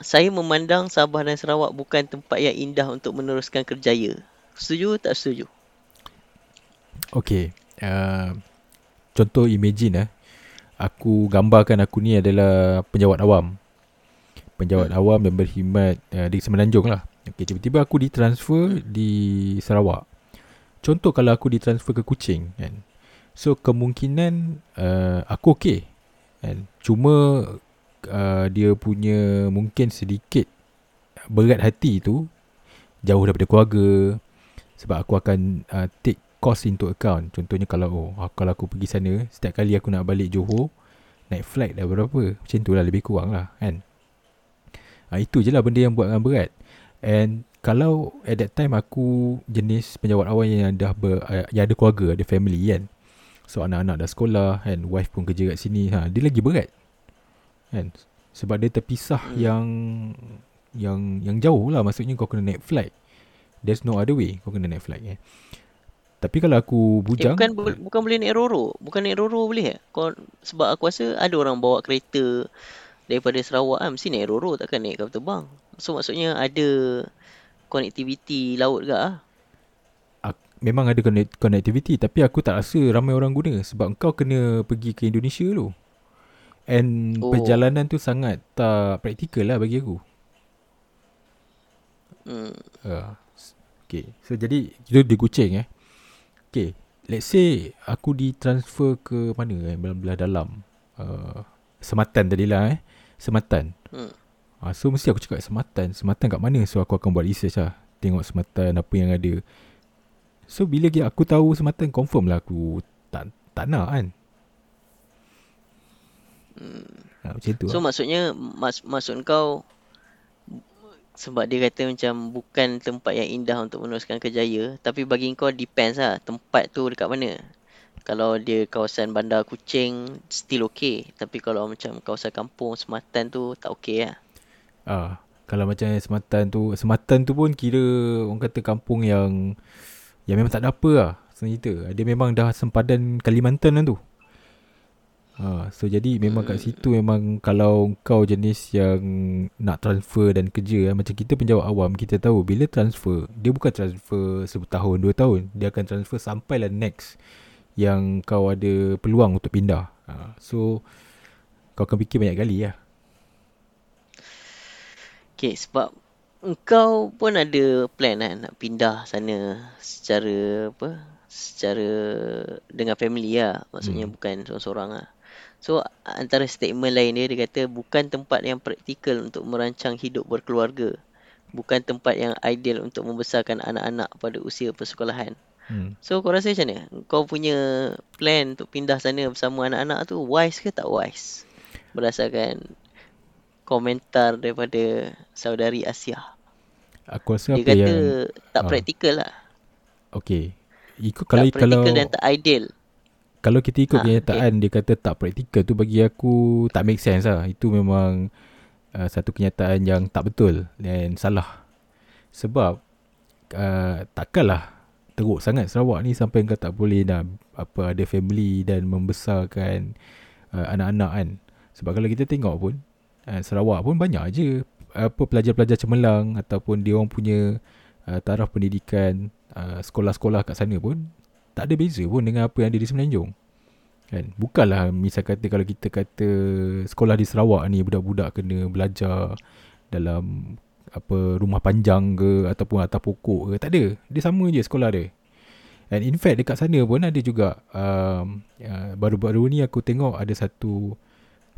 saya memandang Sabah dan Sarawak bukan tempat yang indah untuk meneruskan kerjaya. Setuju tak setuju? Okay. Uh, contoh imagine eh. Aku gambarkan aku ni adalah penjawat awam. Penjawat hmm. awam yang berkhidmat uh, di Semenanjung lah. Okay, tiba-tiba aku ditransfer di Sarawak. Contoh kalau aku ditransfer ke Kuching kan. So kemungkinan uh, aku okay. Kan? Cuma uh, dia punya mungkin sedikit berat hati tu jauh daripada keluarga sebab aku akan uh, take cost into account contohnya kalau oh, kalau aku pergi sana setiap kali aku nak balik Johor naik flight dah berapa macam tu lah lebih kurang lah kan uh, itu je lah benda yang buatkan berat. And kalau at that time aku jenis penjawat awal yang dah ber, uh, yang ada keluarga ada family kan. So anak-anak dah sekolah and wife pun kerja kat sini ha, dia lagi berat. Kan? Sebab dia terpisah hmm. yang yang yang jauh lah. Maksudnya kau kena naik flight. There's no other way kau kena naik flight eh. tapi kalau aku bujang eh, bukan bukan boleh naik roro. Bukan naik roro boleh eh? kau sebab aku rasa ada orang bawa kereta daripada Sarawak kan mesti naik roro takkan naik kapal terbang so maksudnya ada connectivity laut ke ah memang ada connectivity tapi aku tak rasa ramai orang guna sebab kau kena pergi ke Indonesia dulu And oh. perjalanan tu sangat tak praktikal lah bagi aku. Hmm. Uh, okay. So jadi itu di Kuching eh. Okay. Let's say aku ditransfer ke mana eh. Belah-belah dalam. Uh, sematan tadi lah eh. Sematan. Hmm. Uh, so mesti aku cakap sematan. Sematan kat mana? So aku akan buat research lah. Tengok sematan apa yang ada. So bila aku tahu sematan confirm lah aku tak, tak nak kan. Hmm. Ha, macam tu So lah. maksudnya mas, Maksud kau Sebab dia kata macam Bukan tempat yang indah Untuk meneruskan kejaya Tapi bagi kau depends lah Tempat tu dekat mana Kalau dia kawasan bandar kucing, still okay. Tapi kalau macam kawasan kampung, sematan tu tak okay lah. Ah, kalau macam sematan tu, sematan tu pun kira orang kata kampung yang yang memang tak ada apa lah. Senang cerita. Dia memang dah sempadan Kalimantan lah tu. Ha, so jadi memang kat Hmm. situ memang kalau kau jenis yang nak transfer dan kerja macam kita penjawat awam kita tahu bila transfer dia bukan transfer setahun dua tahun dia akan transfer sampailah next yang kau ada peluang untuk pindah. Ha, so kau akan fikir banyak kali lah. Okay, sebab engkau pun ada plan kan nak pindah sana secara apa? Secara dengan family lah. Maksudnya Hmm. bukan seorang-seorang lah. So antara statement lain dia dia kata bukan tempat yang praktikal untuk merancang hidup berkeluarga. Bukan tempat yang ideal untuk membesarkan anak-anak pada usia persekolahan. Hmm. So kau rasa macam mana? Kau punya plan untuk pindah sana bersama anak-anak tu wise ke tak wise? Berdasarkan komentar daripada saudari Asia. Aku rasa Dia apa kata yang tak ah, praktikal lah. okey. Ikut kalau Tak praktikal kalau dan tak ideal. kalau kita ikut Ha, okay. kenyataan dia kata tak praktikal tu bagi aku tak make sense lah. Itu memang uh, satu kenyataan yang tak betul dan salah. Sebab uh, takkanlah teruk sangat Sarawak ni sampai kau tak boleh nak apa ada family dan membesarkan uh, anak-anak kan. Sebab kalau kita tengok pun uh, Sarawak pun banyak je apa pelajar-pelajar cemerlang ataupun dia orang punya uh, taraf pendidikan uh, sekolah-sekolah kat sana pun tak ada beza pun dengan apa yang ada di Semenanjung. Kan? Bukanlah misal kata kalau kita kata sekolah di Sarawak ni budak-budak kena belajar dalam apa rumah panjang ke ataupun atas pokok ke. Tak ada. Dia sama je sekolah dia. And in fact dekat sana pun ada juga um, uh, baru-baru ni aku tengok ada satu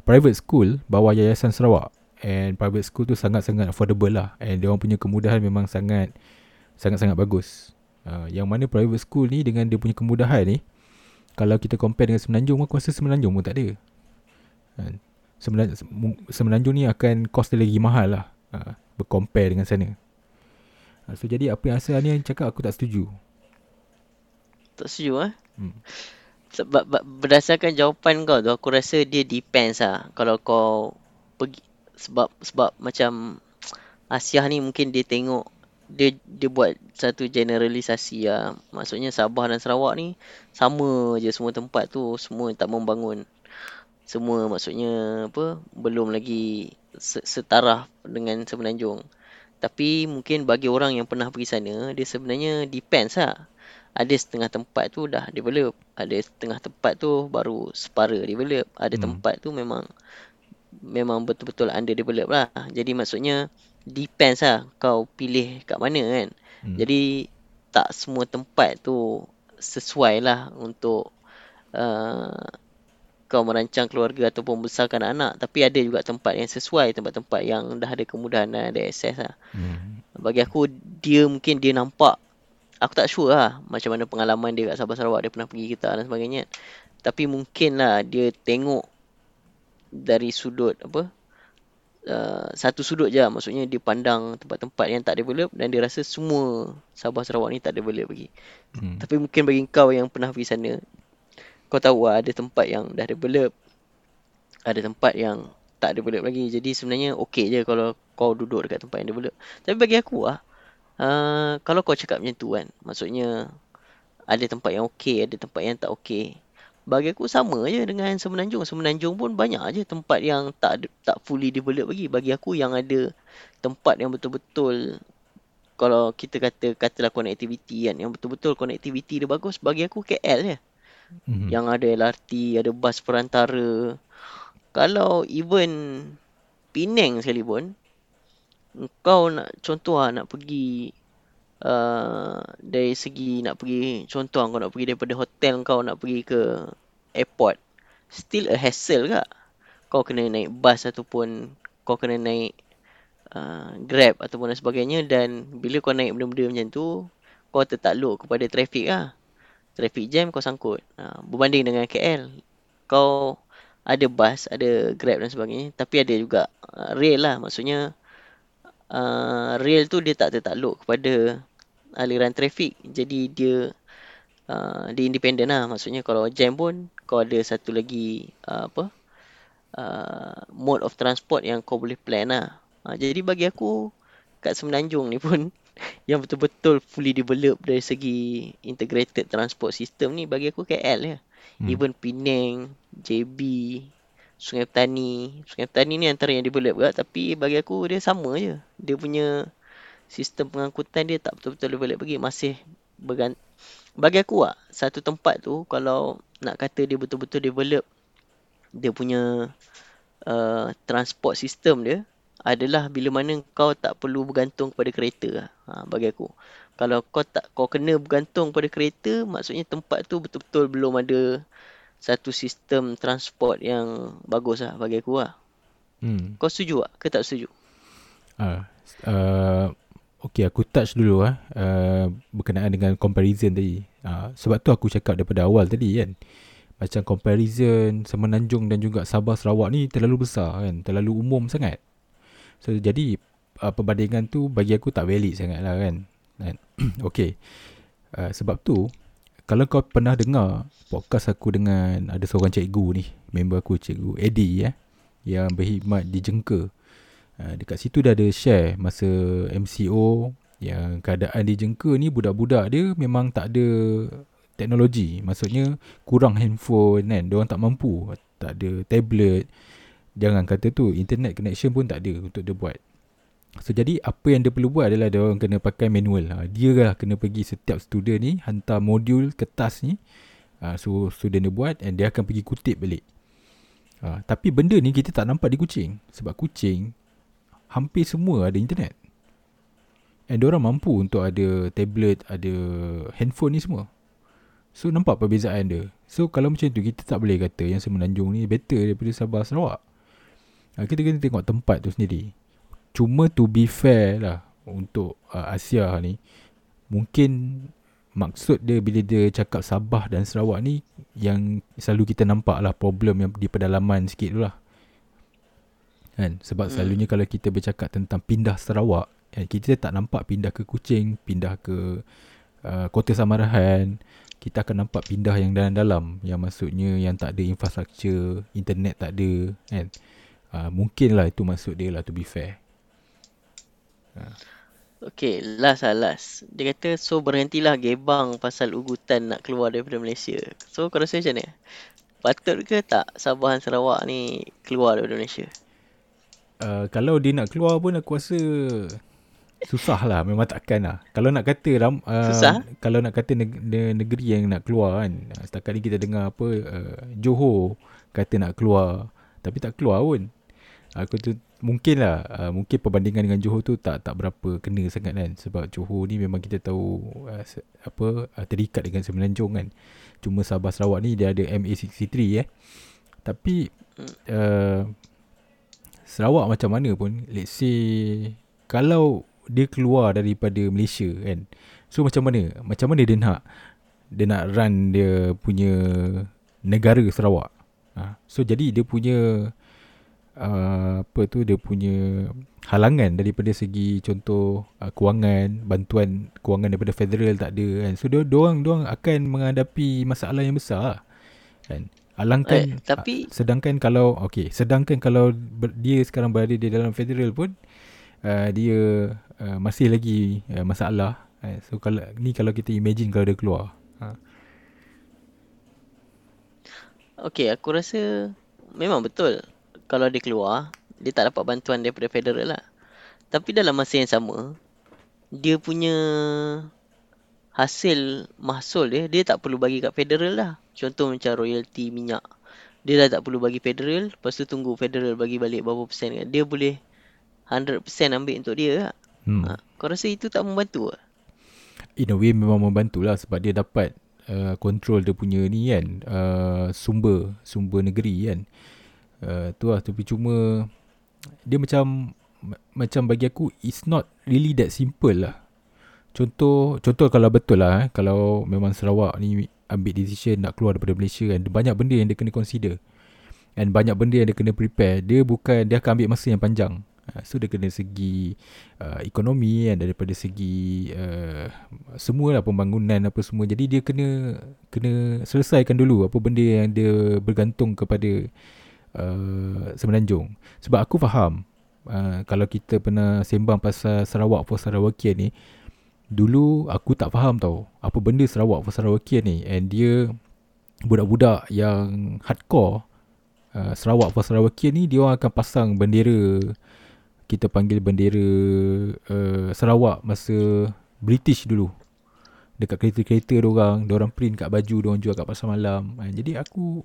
private school bawah Yayasan Sarawak. And private school tu sangat-sangat affordable lah. And dia orang punya kemudahan memang sangat sangat-sangat bagus. Uh, yang mana private school ni dengan dia punya kemudahan ni kalau kita compare dengan Semenanjung aku rasa Semenanjung pun tak ada. Kan? Semenanjung, Semenanjung ni akan cost dia lagi mahal lah. Uh, bercompare dengan sana. Uh, so jadi apa yang Asal ni yang cakap aku tak setuju. Tak setuju eh? Hmm. Sebab ba- berdasarkan jawapan kau tu aku rasa dia depends lah. Kalau kau pergi sebab sebab macam Asia ni mungkin dia tengok dia dia buat satu generalisasi lah. Maksudnya Sabah dan Sarawak ni sama je semua tempat tu semua tak membangun. Semua maksudnya apa belum lagi setaraf dengan Semenanjung. Tapi mungkin bagi orang yang pernah pergi sana dia sebenarnya depends lah. Ada setengah tempat tu dah develop, ada setengah tempat tu baru separa develop, ada Hmm. tempat tu memang memang betul-betul underdeveloped lah. Jadi maksudnya depends lah kau pilih kat mana kan. Hmm. Jadi tak semua tempat tu sesuai lah untuk uh, kau merancang keluarga ataupun besarkan anak. Tapi ada juga tempat yang sesuai, tempat-tempat yang dah ada kemudahan ada akses lah. Hmm. Bagi aku dia mungkin dia nampak aku tak sure lah macam mana pengalaman dia kat Sabah Sarawak dia pernah pergi kita dan sebagainya. Tapi mungkin lah dia tengok dari sudut apa uh, satu sudut je lah. maksudnya dia pandang tempat-tempat yang tak develop dan dia rasa semua Sabah Sarawak ni tak develop lagi. Hmm. Tapi mungkin bagi kau yang pernah pergi sana kau tahu lah ada tempat yang dah develop ada tempat yang tak develop lagi. Jadi sebenarnya okey je kalau kau duduk dekat tempat yang develop. Tapi bagi aku lah uh, kalau kau cakap macam tu kan maksudnya ada tempat yang okey, ada tempat yang tak okey. Bagi aku sama je dengan Semenanjung. Semenanjung pun banyak je tempat yang tak tak fully develop lagi. Bagi aku yang ada tempat yang betul-betul kalau kita kata katalah connectivity kan, yang betul-betul connectivity dia bagus, bagi aku KL je. Hmm. Yang ada LRT, ada bas perantara. Kalau even Penang sekalipun, kau nak contoh lah nak pergi uh, dari segi nak pergi contoh lah, kau nak pergi daripada hotel kau nak pergi ke airport still a hassle kak kau kena naik bas ataupun kau kena naik uh, grab ataupun dan sebagainya dan bila kau naik benda-benda macam tu kau tertakluk kepada trafik lah traffic jam kau sangkut uh, berbanding dengan KL kau ada bas ada grab dan sebagainya tapi ada juga uh, rail lah maksudnya uh, rail tu dia tak tertakluk kepada aliran trafik jadi dia uh, dia independent lah. Maksudnya kalau jam pun kau ada satu lagi uh, apa uh, mode of transport yang kau boleh plan lah. Uh, jadi bagi aku kat Semenanjung ni pun yang betul-betul fully develop dari segi integrated transport system ni bagi aku KL ya. Hmm. Even Penang, JB, Sungai Petani. Sungai Petani ni antara yang develop juga tapi bagi aku dia sama je. Dia punya sistem pengangkutan dia tak betul-betul develop lagi. Masih bergantung. Bagi aku lah, satu tempat tu kalau nak kata dia betul-betul develop dia punya uh, transport system dia adalah bila mana kau tak perlu bergantung kepada kereta lah. ha, bagi aku. Kalau kau tak kau kena bergantung pada kereta, maksudnya tempat tu betul-betul belum ada satu sistem transport yang bagus lah bagi aku lah. Hmm. Kau setuju tak? Ke tak setuju? Uh, uh, okay, aku touch dulu lah. Uh, berkenaan dengan comparison tadi. Uh, sebab tu aku cakap daripada awal tadi kan. Macam comparison Semenanjung dan juga Sabah Sarawak ni terlalu besar kan. Terlalu umum sangat. So, jadi uh, perbandingan tu bagi aku tak valid sangat lah kan. okay. Uh, sebab tu, kalau kau pernah dengar podcast aku dengan ada seorang cikgu ni, member aku cikgu Eddie ya, yang berkhidmat di Jengka. Uh, dekat situ dah ada share masa MCO yang keadaan di Jengka ni budak-budak dia memang tak ada teknologi. Maksudnya kurang handphone kan, dia orang tak mampu, tak ada tablet. Jangan kata tu internet connection pun tak ada untuk dia buat. So jadi apa yang dia perlu buat adalah dia orang kena pakai manual. Ha, dia lah kena pergi setiap student ni hantar modul kertas ni. Ha, so student dia buat and dia akan pergi kutip balik. Ha, tapi benda ni kita tak nampak di kucing. Sebab kucing hampir semua ada internet. And dia orang mampu untuk ada tablet, ada handphone ni semua. So nampak perbezaan dia. So kalau macam tu kita tak boleh kata yang semenanjung ni better daripada Sabah Sarawak. Ha, kita kena tengok tempat tu sendiri. Cuma to be fair lah untuk uh, Asia ni mungkin maksud dia bila dia cakap Sabah dan Sarawak ni yang selalu kita nampak lah problem yang di pedalaman sikit tu lah kan sebab hmm. selalunya kalau kita bercakap tentang pindah Sarawak kan, kita tak nampak pindah ke Kuching pindah ke uh, Kota Samarahan kita akan nampak pindah yang dalam-dalam yang maksudnya yang tak ada infrastruktur internet tak ada kan uh, mungkin lah itu maksud dia lah to be fair Ha. Okay, last lah last. Dia kata, so berhentilah gebang pasal ugutan nak keluar daripada Malaysia. So, kau rasa macam ni? Patut ke tak Sabah dan Sarawak ni keluar daripada Malaysia? Uh, kalau dia nak keluar pun aku rasa susah lah. Memang takkan lah. Kalau nak kata ram, uh, susah? Kalau nak kata neg- negeri yang nak keluar kan. Setakat ni kita dengar apa, uh, Johor kata nak keluar. Tapi tak keluar pun. Aku tu mungkin lah uh, mungkin perbandingan dengan Johor tu tak tak berapa kena sangat kan. Sebab Johor ni memang kita tahu uh, apa uh, terikat dengan Semenanjung kan. Cuma Sabah Sarawak ni dia ada MA63 eh. Tapi uh, Sarawak macam mana pun let's say kalau dia keluar daripada Malaysia kan. So macam mana? Macam mana dia nak dia nak run dia punya negara Sarawak? Uh, so jadi dia punya uh, apa tu dia punya halangan daripada segi contoh uh, kewangan bantuan kewangan daripada federal tak ada kan. So dia orang dia akan menghadapi masalah yang besar kan? Alangkan eh, tapi uh, sedangkan kalau okey sedangkan kalau ber, dia sekarang berada di dalam federal pun uh, dia uh, masih lagi uh, masalah uh, so kalau ni kalau kita imagine kalau dia keluar. Uh. Okey, aku rasa memang betul kalau dia keluar, dia tak dapat bantuan daripada federal lah. Tapi dalam masa yang sama, dia punya hasil mahsul dia, dia tak perlu bagi kat federal lah. Contoh macam royalty minyak. Dia dah tak perlu bagi federal, lepas tu tunggu federal bagi balik berapa persen kan. Dia boleh 100% ambil untuk dia lah. Hmm. Ha, kau rasa itu tak membantu lah? In a way memang membantu lah sebab dia dapat uh, control dia punya ni kan. Uh, sumber, sumber negeri kan. Uh, tu lah tapi cuma dia macam macam bagi aku it's not really that simple lah. Contoh contoh kalau betul lah eh, kalau memang Sarawak ni ambil decision nak keluar daripada Malaysia kan banyak benda yang dia kena consider. And banyak benda yang dia kena prepare. Dia bukan dia akan ambil masa yang panjang. Uh, so dari segi uh, ekonomi kan daripada segi uh, semua lah pembangunan apa semua. Jadi dia kena kena selesaikan dulu apa benda yang dia bergantung kepada uh, Semenanjung. Sebab aku faham uh, kalau kita pernah sembang pasal Sarawak for Sarawakian ni dulu aku tak faham tau apa benda Sarawak for Sarawakian ni. And dia budak-budak yang hardcore uh, Sarawak for Sarawakian ni dia orang akan pasang bendera kita panggil bendera uh, Sarawak masa British dulu. Dekat kereta-kereta dia orang dia orang print kat baju dia orang jual kat pasar malam. Uh, jadi aku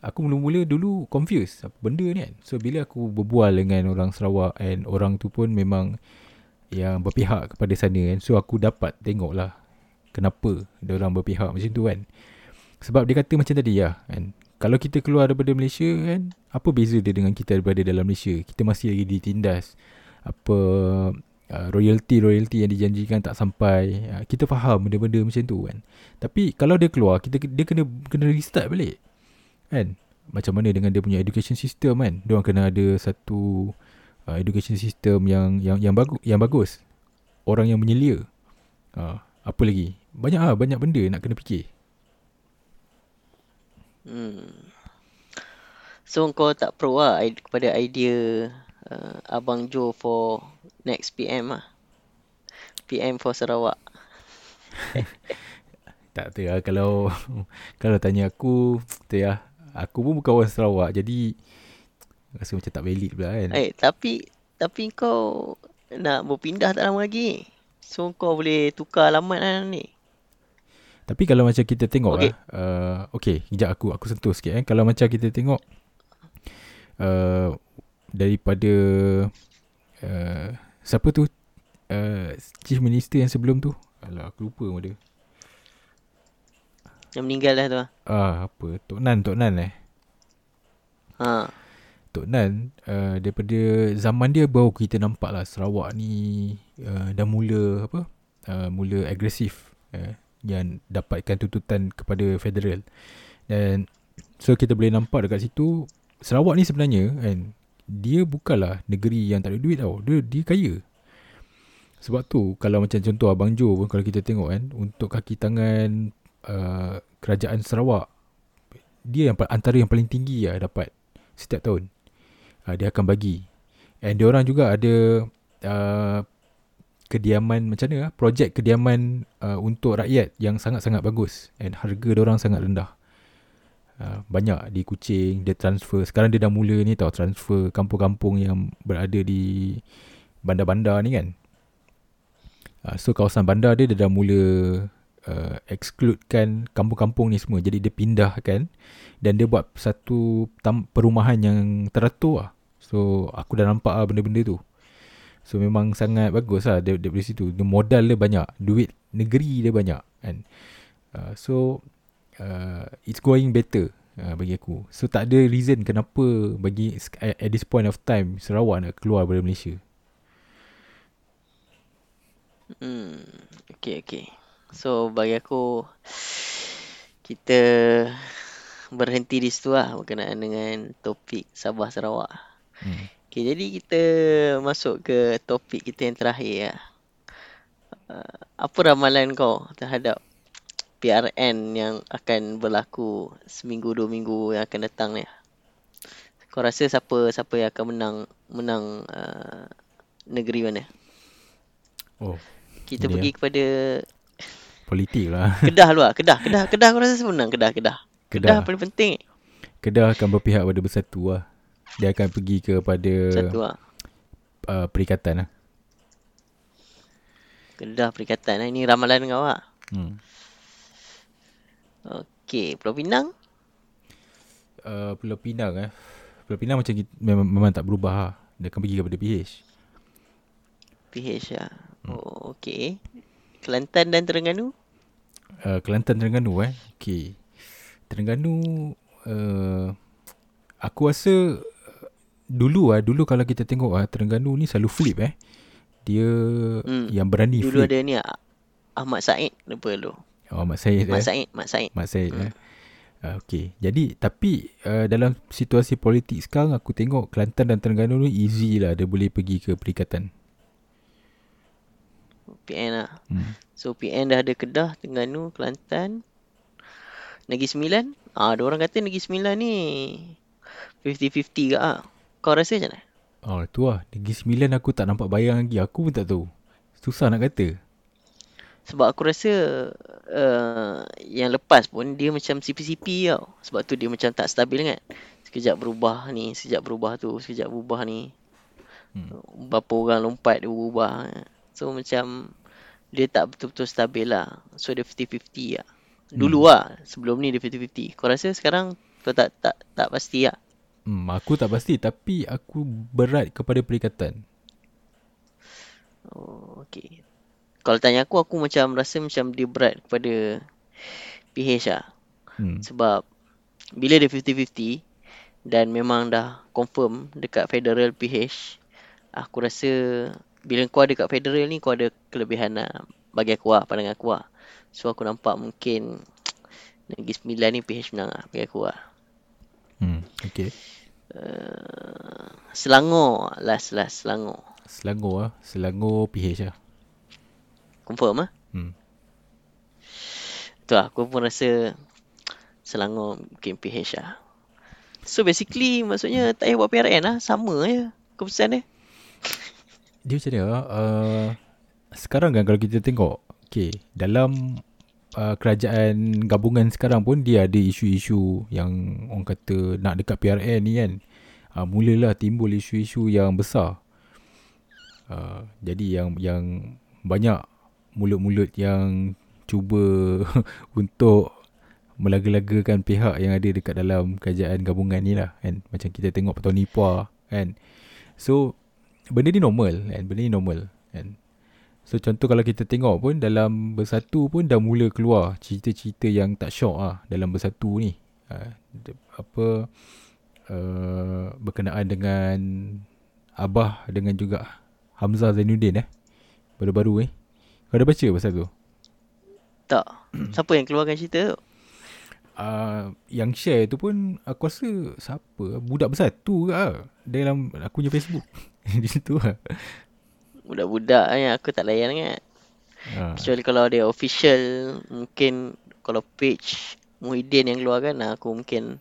aku mula-mula dulu confused apa benda ni kan. So bila aku berbual dengan orang Sarawak and orang tu pun memang yang berpihak kepada sana kan. So aku dapat tengok lah kenapa dia orang berpihak macam tu kan. Sebab dia kata macam tadi ya kan kalau kita keluar daripada Malaysia kan apa beza dia dengan kita berada dalam Malaysia? Kita masih lagi ditindas apa uh, royalty royalty yang dijanjikan tak sampai. Uh, kita faham benda-benda macam tu kan. Tapi kalau dia keluar kita dia kena kena restart balik kan? Macam mana dengan dia punya education system kan? Dia orang kena ada satu uh, education system yang yang yang bagus yang bagus. Orang yang menyelia. Uh, apa lagi? Banyak ah banyak benda nak kena fikir. Hmm. So kau tak pro lah kepada idea uh, Abang Joe for next PM lah. PM for Sarawak. tak tahu lah kalau kalau tanya aku tu ya aku pun bukan orang Sarawak jadi rasa macam tak valid pula kan. Eh tapi tapi kau nak berpindah tak lama lagi. So kau boleh tukar alamat lah ni. Tapi kalau macam kita tengok okay. lah, uh, okay, sekejap aku, aku sentuh sikit eh. Kalau macam kita tengok, uh, daripada, uh, siapa tu, uh, Chief Minister yang sebelum tu? Alah, aku lupa nama dia. Yang meninggal lah tu lah. Ah, apa? Tok Nan, Tok Nan eh? Ha. Tok Nan, uh, daripada zaman dia baru kita nampak lah Sarawak ni uh, dah mula, apa? Uh, mula agresif. Uh, yang dapatkan tuntutan kepada federal. Dan so kita boleh nampak dekat situ Sarawak ni sebenarnya kan dia bukanlah negeri yang tak ada duit tau. Dia dia kaya. Sebab tu kalau macam contoh Abang Jo pun kalau kita tengok kan untuk kaki tangan uh, kerajaan Sarawak dia yang antara yang paling tinggi lah dapat setiap tahun. Uh, dia akan bagi. And dia orang juga ada uh, kediaman macam mana ah, projek kediaman uh, untuk rakyat yang sangat-sangat bagus and harga dia orang sangat rendah. Uh, banyak di Kuching dia transfer sekarang dia dah mula ni tau transfer kampung-kampung yang berada di bandar-bandar ni kan. Uh, so kawasan bandar dia, dia dah mula uh, excludekan kampung-kampung ni semua jadi dia pindahkan dan dia buat satu tam- perumahan yang teratur lah. So aku dah nampak lah benda-benda tu. So memang sangat bagus lah dari, dari situ. Modal dia banyak. Duit negeri dia banyak. Kan? Uh, so uh, it's going better uh, bagi aku. So tak ada reason kenapa bagi at this point of time Sarawak nak keluar dari Malaysia. Hmm, okay, okay. So bagi aku kita berhenti di situ lah berkenaan dengan topik Sabah Sarawak. Hmm. Okay, jadi kita masuk ke topik kita yang terakhir. Uh, apa ramalan kau terhadap PRN yang akan berlaku seminggu dua minggu yang akan datang ni? Kau rasa siapa siapa yang akan menang menang uh, negeri mana? Oh. Kita pergi ya. kepada politik lah. Kedah lah. Kedah, Kedah, Kedah kau rasa siapa menang? Kedah, Kedah. Kedah, Kedah paling penting. Kedah akan berpihak pada bersatu lah dia akan pergi kepada Satu lah. Uh, perikatan lah. Kedah perikatan lah. Ini ramalan kau lah. Hmm. Okey, Pulau Pinang? Uh, Pulau Pinang eh. Pulau Pinang macam memang, memang tak berubah lah. Dia akan pergi kepada PH. PH lah. Hmm. Oh, okey. Kelantan dan Terengganu? Uh, Kelantan Terengganu eh. Okey. Terengganu uh, aku rasa dulu ah dulu kalau kita tengok ah Terengganu ni selalu flip eh. Dia hmm. yang berani dulu flip. Dulu ada ni Ahmad Said lupa lu. Oh Ahmad Said Ahmad eh. Said, Ahmad Said. Ahmad Said hmm. eh. Uh, okay. Jadi tapi uh, dalam situasi politik sekarang aku tengok Kelantan dan Terengganu ni easy lah dia boleh pergi ke perikatan. PN lah. Hmm. So PN dah ada Kedah, Terengganu, Kelantan. Negeri Sembilan. Ah, ada orang kata Negeri Sembilan ni 50-50 ke ah. Kau rasa macam mana? Oh, tu lah. Negeri Sembilan aku tak nampak bayang lagi. Aku pun tak tahu. Susah nak kata. Sebab aku rasa uh, yang lepas pun dia macam CP-CP tau. Sebab tu dia macam tak stabil kan. Sekejap berubah ni, sekejap berubah tu, sekejap berubah ni. Hmm. Berapa orang lompat dia berubah. So macam dia tak betul-betul stabil lah. So dia 50-50 lah. Dulu hmm. lah. Sebelum ni dia 50-50. Kau rasa sekarang kau tak tak tak pasti lah? Hmm, aku tak pasti tapi aku berat kepada perikatan. Oh, okay kalau tanya aku aku macam rasa macam dia berat kepada PH lah. Hmm. Sebab bila dia 50-50 dan memang dah confirm dekat federal PH, aku rasa bila kau ada dekat federal ni kau ada kelebihan lah bagi aku lah, pandangan aku lah. So aku nampak mungkin Negeri Sembilan ni PH menang lah bagi aku lah. Hmm, okay. Uh, Selangor, last last Selangor. Selangor lah, Selangor PH lah. Confirm ah. Hmm. Tu lah, aku pun rasa Selangor mungkin PH lah. So basically maksudnya tak payah buat PRN lah. Sama je keputusan dia. Dia macam lah. Uh, sekarang kan kalau kita tengok. Okay. Dalam uh, kerajaan gabungan sekarang pun dia ada isu-isu yang orang kata nak dekat PRN ni kan. Uh, mulalah timbul isu-isu yang besar. Uh, jadi yang yang banyak mulut-mulut yang cuba untuk melaga-lagakan pihak yang ada dekat dalam kerajaan gabungan ni lah kan macam kita tengok Petang Nipah kan so benda ni normal kan benda ni normal kan so contoh kalau kita tengok pun dalam bersatu pun dah mula keluar cerita-cerita yang tak syok lah dalam bersatu ni ha, apa uh, berkenaan dengan Abah dengan juga Hamzah Zainuddin eh baru-baru eh kau dah baca pasal tu? Tak. Siapa yang keluarkan cerita tu? Uh, yang share tu pun aku rasa siapa budak besar tu ke lah. dalam aku punya Facebook di situ lah budak-budak yang aku tak layan kan uh. kecuali kalau dia official mungkin kalau page Muhyiddin yang keluar kan aku mungkin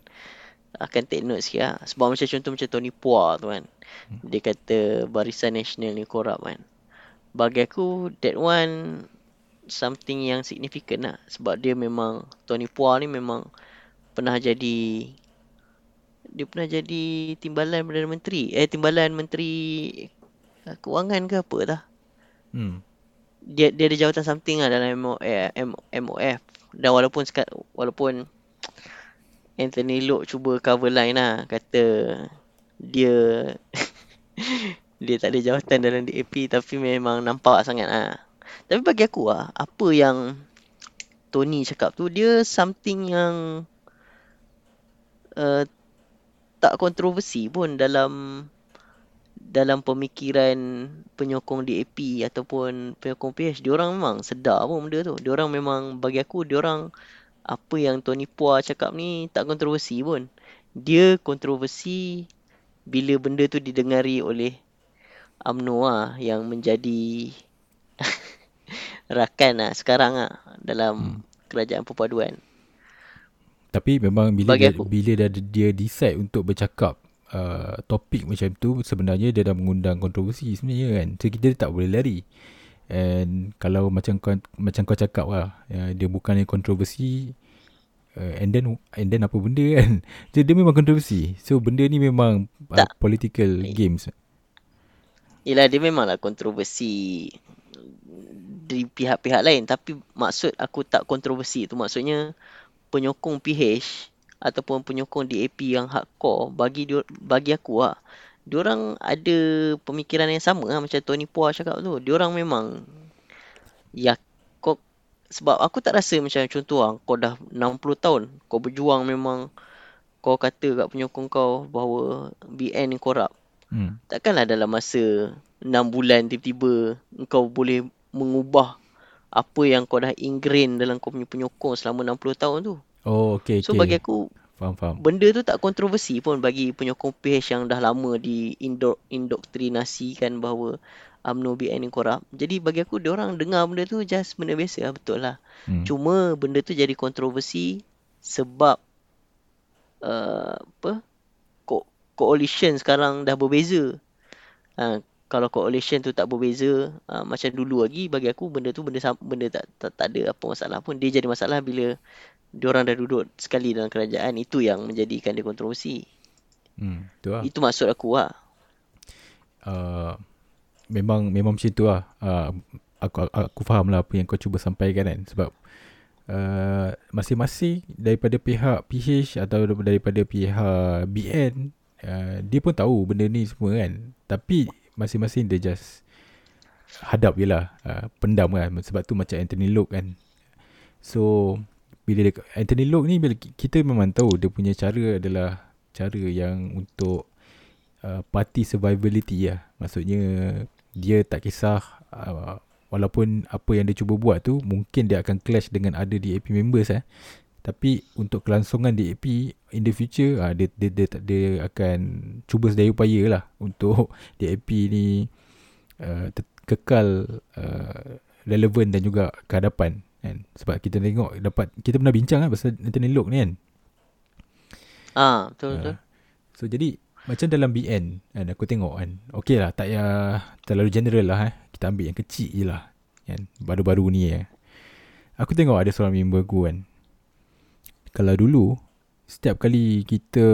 akan take note sikit lah. sebab macam contoh macam Tony Pua tu kan hmm. dia kata barisan nasional ni korup kan bagi aku that one something yang significant lah sebab dia memang Tony Pua ni memang pernah jadi dia pernah jadi timbalan Perdana Menteri eh timbalan Menteri eh, Kewangan ke apa dah hmm. dia dia ada jawatan something lah dalam MOF, eh, MOF dan walaupun walaupun Anthony Loke cuba cover line lah kata dia dia tak ada jawatan dalam DAP tapi memang nampak sangat lah. Tapi bagi aku lah, apa yang Tony cakap tu, dia something yang uh, tak kontroversi pun dalam dalam pemikiran penyokong DAP ataupun penyokong PH. Dia orang memang sedar pun benda tu. Dia orang memang bagi aku, dia orang apa yang Tony Pua cakap ni tak kontroversi pun. Dia kontroversi bila benda tu didengari oleh UMNO lah yang menjadi rakan lah sekarang lah dalam hmm. kerajaan perpaduan. Tapi memang bila dia, bila dia, dia decide untuk bercakap uh, topik macam tu sebenarnya dia dah mengundang kontroversi sebenarnya kan. So kita tak boleh lari. And kalau macam kau macam kau cakap lah, uh, dia bukannya kontroversi uh, and then and then apa benda kan. Jadi dia memang kontroversi. So benda ni memang uh, political games. Yelah dia memanglah kontroversi di pihak-pihak lain tapi maksud aku tak kontroversi tu maksudnya penyokong PH ataupun penyokong DAP yang hardcore bagi dia, bagi aku lah diorang ada pemikiran yang sama lah macam Tony Pua cakap tu diorang memang ya kau sebab aku tak rasa macam contoh lah kau dah 60 tahun kau berjuang memang kau kata kat penyokong kau bahawa BN ni korup Hmm. Takkanlah dalam masa 6 bulan tiba-tiba kau boleh mengubah apa yang kau dah ingrain dalam kau punya penyokong selama 60 tahun tu. Oh, okay, So okay. bagi aku Faham, faham. benda tu tak kontroversi pun bagi penyokong PH yang dah lama di indo, indoktrinasikan bahawa UMNO BN ni korup. Jadi bagi aku dia orang dengar benda tu just benda biasa lah betul lah. Hmm. Cuma benda tu jadi kontroversi sebab uh, apa co- coalition sekarang dah berbeza. Uh, kalau coalition tu tak berbeza uh, macam dulu lagi bagi aku benda tu benda benda tak, tak tak ada apa masalah pun dia jadi masalah bila diorang dah duduk sekali dalam kerajaan itu yang menjadikan dia kontroversi. Hmm, tu lah. Itu maksud aku lah. Uh, memang memang macam tu lah. Uh, aku, aku faham lah apa yang kau cuba sampaikan kan. Sebab uh, masing-masing daripada pihak PH atau daripada pihak BN, uh, dia pun tahu benda ni semua kan. Tapi masing-masing dia just hadap je lah. Uh, pendam kan. Sebab tu macam Anthony Loke kan. So, bila dia, Anthony Loke ni bila kita memang tahu dia punya cara adalah cara yang untuk uh, party survivability lah. Maksudnya dia tak kisah uh, walaupun apa yang dia cuba buat tu mungkin dia akan clash dengan ada DAP members eh. Tapi untuk kelangsungan DAP in the future uh, dia, dia, dia, dia akan cuba sedaya upaya lah untuk DAP ni uh, kekal uh, relevan dan juga ke hadapan kan sebab kita tengok dapat kita pernah bincang kan pasal Anthony Loke ni kan Ah, betul betul. Ah. so jadi macam dalam BN kan aku tengok kan okey lah tak payah terlalu general lah eh kita ambil yang kecil je lah kan baru-baru ni eh aku tengok ada seorang member aku kan kalau dulu setiap kali kita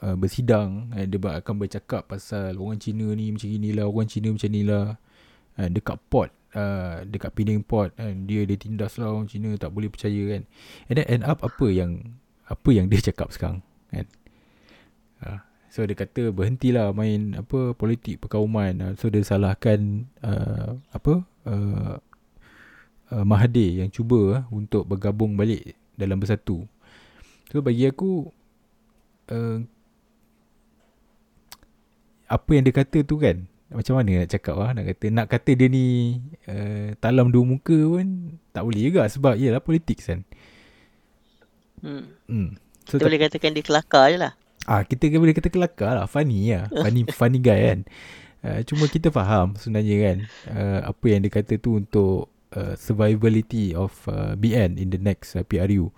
uh, bersidang eh, dia akan bercakap pasal orang Cina ni macam inilah orang Cina macam inilah. Eh, dekat port uh, dekat Penang port kan dia dia tindas lah orang Cina tak boleh percaya kan. And then end up apa yang apa yang dia cakap sekarang kan? Uh, so dia kata berhentilah main apa politik perkauman. Uh, so dia salahkan uh, apa uh, uh, Mahathir yang cuba uh, untuk bergabung balik dalam bersatu so bagi aku uh, apa yang dia kata tu kan macam mana nak cakap lah nak kata nak kata dia ni uh, talam dua muka pun tak boleh juga sebab ialah politik kan Hmm. hmm. so Kita boleh katakan dia kelakar je lah. Ah kita kan boleh kata kelakar lah Funny lah Funny, funny guy kan uh, Cuma kita faham sebenarnya kan uh, Apa yang dia kata tu untuk uh, Survivability of uh, BN in the next uh, PRU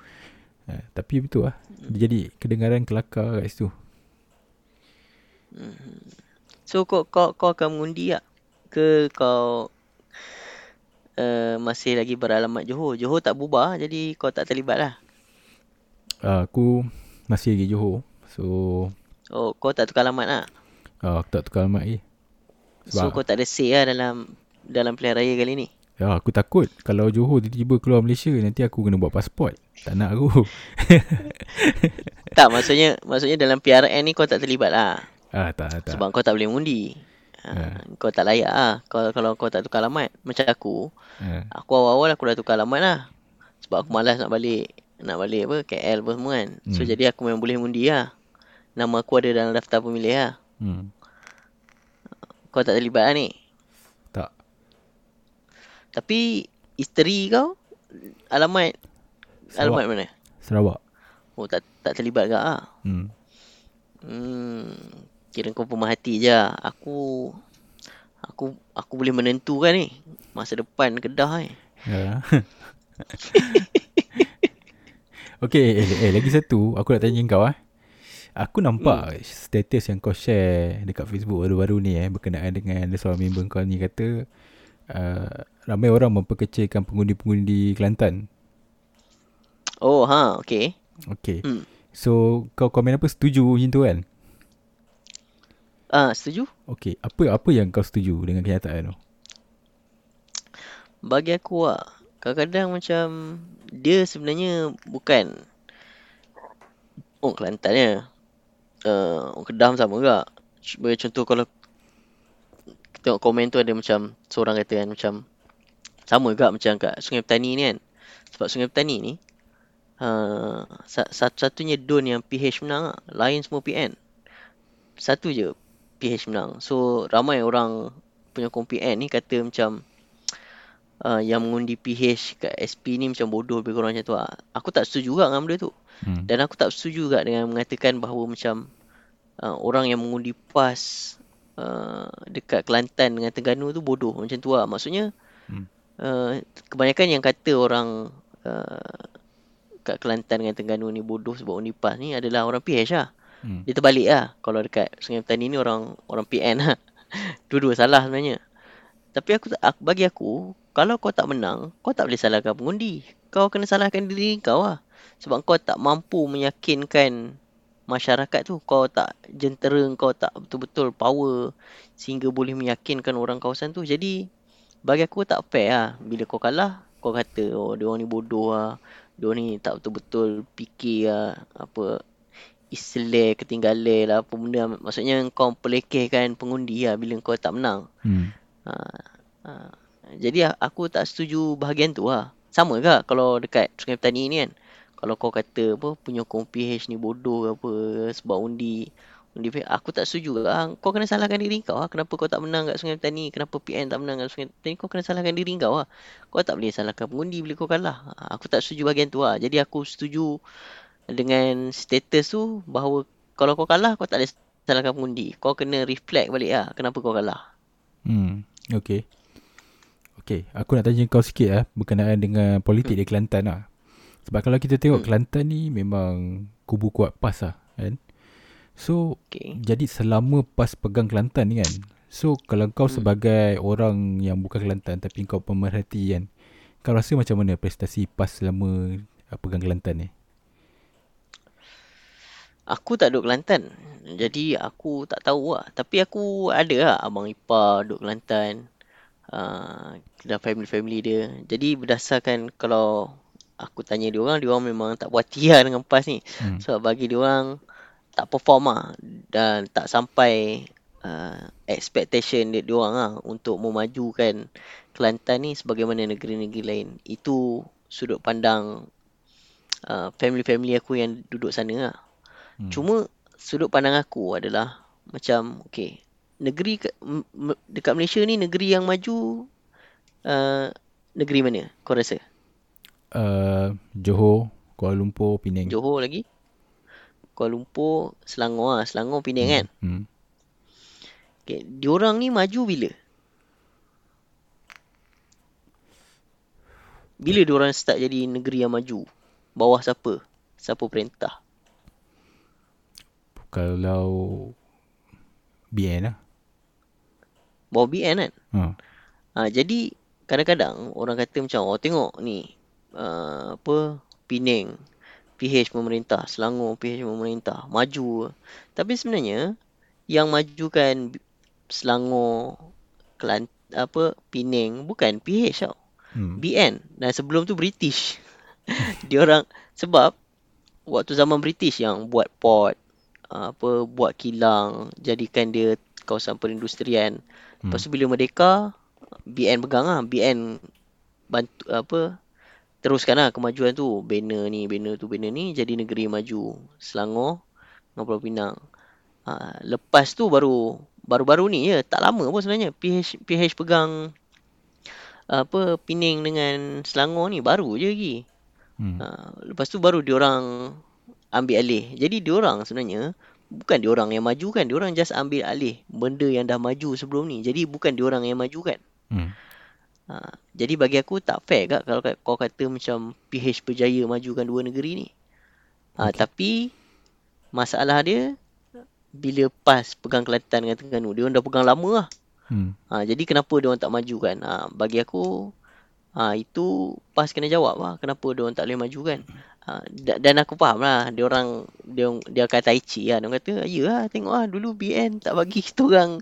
uh, Tapi betul lah Dia jadi kedengaran kelakar kat situ So kau kau kau akan mengundi tak? Ke kau uh, masih lagi beralamat Johor? Johor tak bubar jadi kau tak terlibat lah. uh, Aku masih lagi Johor So Oh kau tak tukar alamat lah. uh, Aku tak tukar alamat lagi So Sebab- kau tak ada say lah dalam dalam pilihan raya kali ni. Ya aku takut Kalau Johor tiba-tiba keluar Malaysia Nanti aku kena buat pasport Tak nak aku Tak maksudnya maksudnya dalam PRN ni kau tak terlibat lah. Ah tak tak Sebab kau tak boleh mengundi. Ha, Kau tak layak lah kalau, kalau kau tak tukar alamat. Macam aku, uh, aku awal-awal aku dah tukar alamat lah. Sebab aku malas nak balik nak balik apa KL apa semua kan. So Hmm. jadi aku memang boleh mengundi lah. Nama aku ada dalam daftar pemilih lah. hmm, Kau tak terlibat lah ni. Tapi isteri kau alamat Sarawak. alamat mana? Sarawak Oh tak tak terlibat ke ah? hmm. Hmm. Kira kau pemerhati je. lah. Aku aku aku boleh menentukan ni masa depan Kedah ni. Ya. okay, eh, eh, lagi satu aku nak tanya kau ah. Aku nampak hmm. status yang kau share dekat Facebook baru-baru ni eh berkenaan dengan ada seorang member kau ni kata uh, ramai orang memperkecilkan pengundi-pengundi di Kelantan. Oh ha okey. Okay. Hmm. So kau komen apa setuju macam tu kan? Ah setuju? Okay. Apa apa yang kau setuju dengan kenyataan tu? Bagi aku lah Kadang-kadang macam Dia sebenarnya Bukan Orang Kelantan ya uh, Orang Kedah sama juga Sebagai contoh kalau Tengok komen tu ada macam Seorang kata kan macam Sama juga macam kat Sungai Petani ni kan Sebab Sungai Petani ni uh, Satu-satunya don yang PH menang. Lain semua PN Satu je PH menang So ramai orang Penyokong PN ni kata macam uh, yang mengundi PH kat SP ni macam bodoh lebih kurang macam tu lah. Aku tak setuju juga dengan benda tu. Hmm. Dan aku tak setuju juga dengan mengatakan bahawa macam uh, orang yang mengundi PAS uh, dekat Kelantan dengan Terengganu tu bodoh macam tu lah. Maksudnya Hmm. Uh, kebanyakan yang kata orang uh, kat Kelantan dengan Terengganu ni bodoh sebab undi PAS ni adalah orang PH lah. Hmm. Dia terbalik lah. Kalau dekat Sungai Petani ni orang orang PN lah. Dua-dua salah sebenarnya. Tapi aku, aku bagi aku, kalau kau tak menang, kau tak boleh salahkan pengundi. Kau kena salahkan diri kau lah. Sebab kau tak mampu meyakinkan masyarakat tu. Kau tak jentera, kau tak betul-betul power sehingga boleh meyakinkan orang kawasan tu. Jadi, bagi aku tak fair lah. Bila kau kalah, kau kata, oh dia orang ni bodoh lah. Dia orang ni tak betul-betul fikir lah. Apa, Islam ketinggalan lah apa benda maksudnya kau pelekehkan pengundi lah bila kau tak menang Hmm. ha, ha. jadi aku tak setuju bahagian tu lah sama ke kalau dekat Sungai Petani ni kan kalau kau kata apa penyokong PH ni bodoh ke apa sebab undi undi PH aku tak setuju lah kau kena salahkan diri kau lah kenapa kau tak menang kat Sungai Petani kenapa PN tak menang kat Sungai Petani kau kena salahkan diri kau lah kau tak boleh salahkan pengundi bila kau kalah Ha, aku tak setuju bahagian tu lah jadi aku setuju dengan status tu bahawa kalau kau kalah kau tak boleh salahkan pengundi. Kau kena reflect balik lah kenapa kau kalah. Hmm. Okay. Okay. Aku nak tanya kau sikit lah berkenaan dengan politik di Kelantan lah. Sebab kalau kita tengok Hmm. Kelantan ni memang kubu kuat PAS lah kan. So Okay. jadi selama PAS pegang Kelantan ni kan. So kalau kau Hmm. sebagai orang yang bukan Kelantan tapi kau pemerhati kan. Kau rasa macam mana prestasi PAS selama uh, pegang Kelantan ni? Aku tak duduk Kelantan. Jadi aku tak tahu lah. Tapi aku ada lah abang ipar duduk Kelantan. Uh, dan family-family dia. Jadi berdasarkan kalau aku tanya dia orang, dia orang memang tak puas hati lah dengan PAS ni. Hmm. Sebab bagi dia orang tak perform lah dan tak sampai uh, expectation dia orang lah untuk memajukan Kelantan ni sebagaimana negeri-negeri lain. Itu sudut pandang uh, family-family aku yang duduk sana lah. Hmm. Cuma sudut pandang aku adalah macam okay, negeri dekat Malaysia ni negeri yang maju uh, negeri mana kau rasa? Uh, Johor, Kuala Lumpur, Penang. Johor lagi? Kuala Lumpur, Selangor lah. Selangor, Penang kan? Hmm. Okay, diorang ni maju bila? Bila diorang start jadi negeri yang maju? Bawah siapa? Siapa perintah? Kalau BN lah. Bawah BN kan? Ha. Ha, jadi kadang-kadang orang kata macam oh tengok ni uh, apa Penang PH pemerintah, Selangor PH pemerintah, maju. Tapi sebenarnya yang majukan Selangor, Kelant apa Penang bukan PH tau. Hmm. BN dan sebelum tu British. Dia orang sebab waktu zaman British yang buat port apa buat kilang jadikan dia kawasan perindustrian. Hmm. Lepas tu bila merdeka BN pegang lah BN bantu apa teruskan lah kemajuan tu banner ni banner tu banner ni jadi negeri maju Selangor dengan Pulau Pinang. Ha, lepas tu baru baru-baru ni ya tak lama pun sebenarnya PH PH pegang apa Pening dengan Selangor ni baru je lagi. Hmm. Ha, lepas tu baru diorang ambil alih. Jadi diorang sebenarnya bukan diorang yang maju kan, diorang just ambil alih benda yang dah maju sebelum ni. Jadi bukan diorang yang maju kan. Hmm. Ha, jadi bagi aku tak fair kak kalau kau kata macam PH berjaya majukan dua negeri ni. Ha, Okey. Tapi masalah dia bila PAS pegang Kelantan dengan Terengganu, dia orang dah pegang lama lah. Hmm. Ha, jadi kenapa dia orang tak maju kan? Ha, bagi aku ha, itu PAS kena jawab lah kenapa dia orang tak boleh maju kan. Ha, da- dan aku faham lah dia orang dia dia akan tai chi lah. Dia orang kata, "Ya lah, tengok lah dulu BN tak bagi kita orang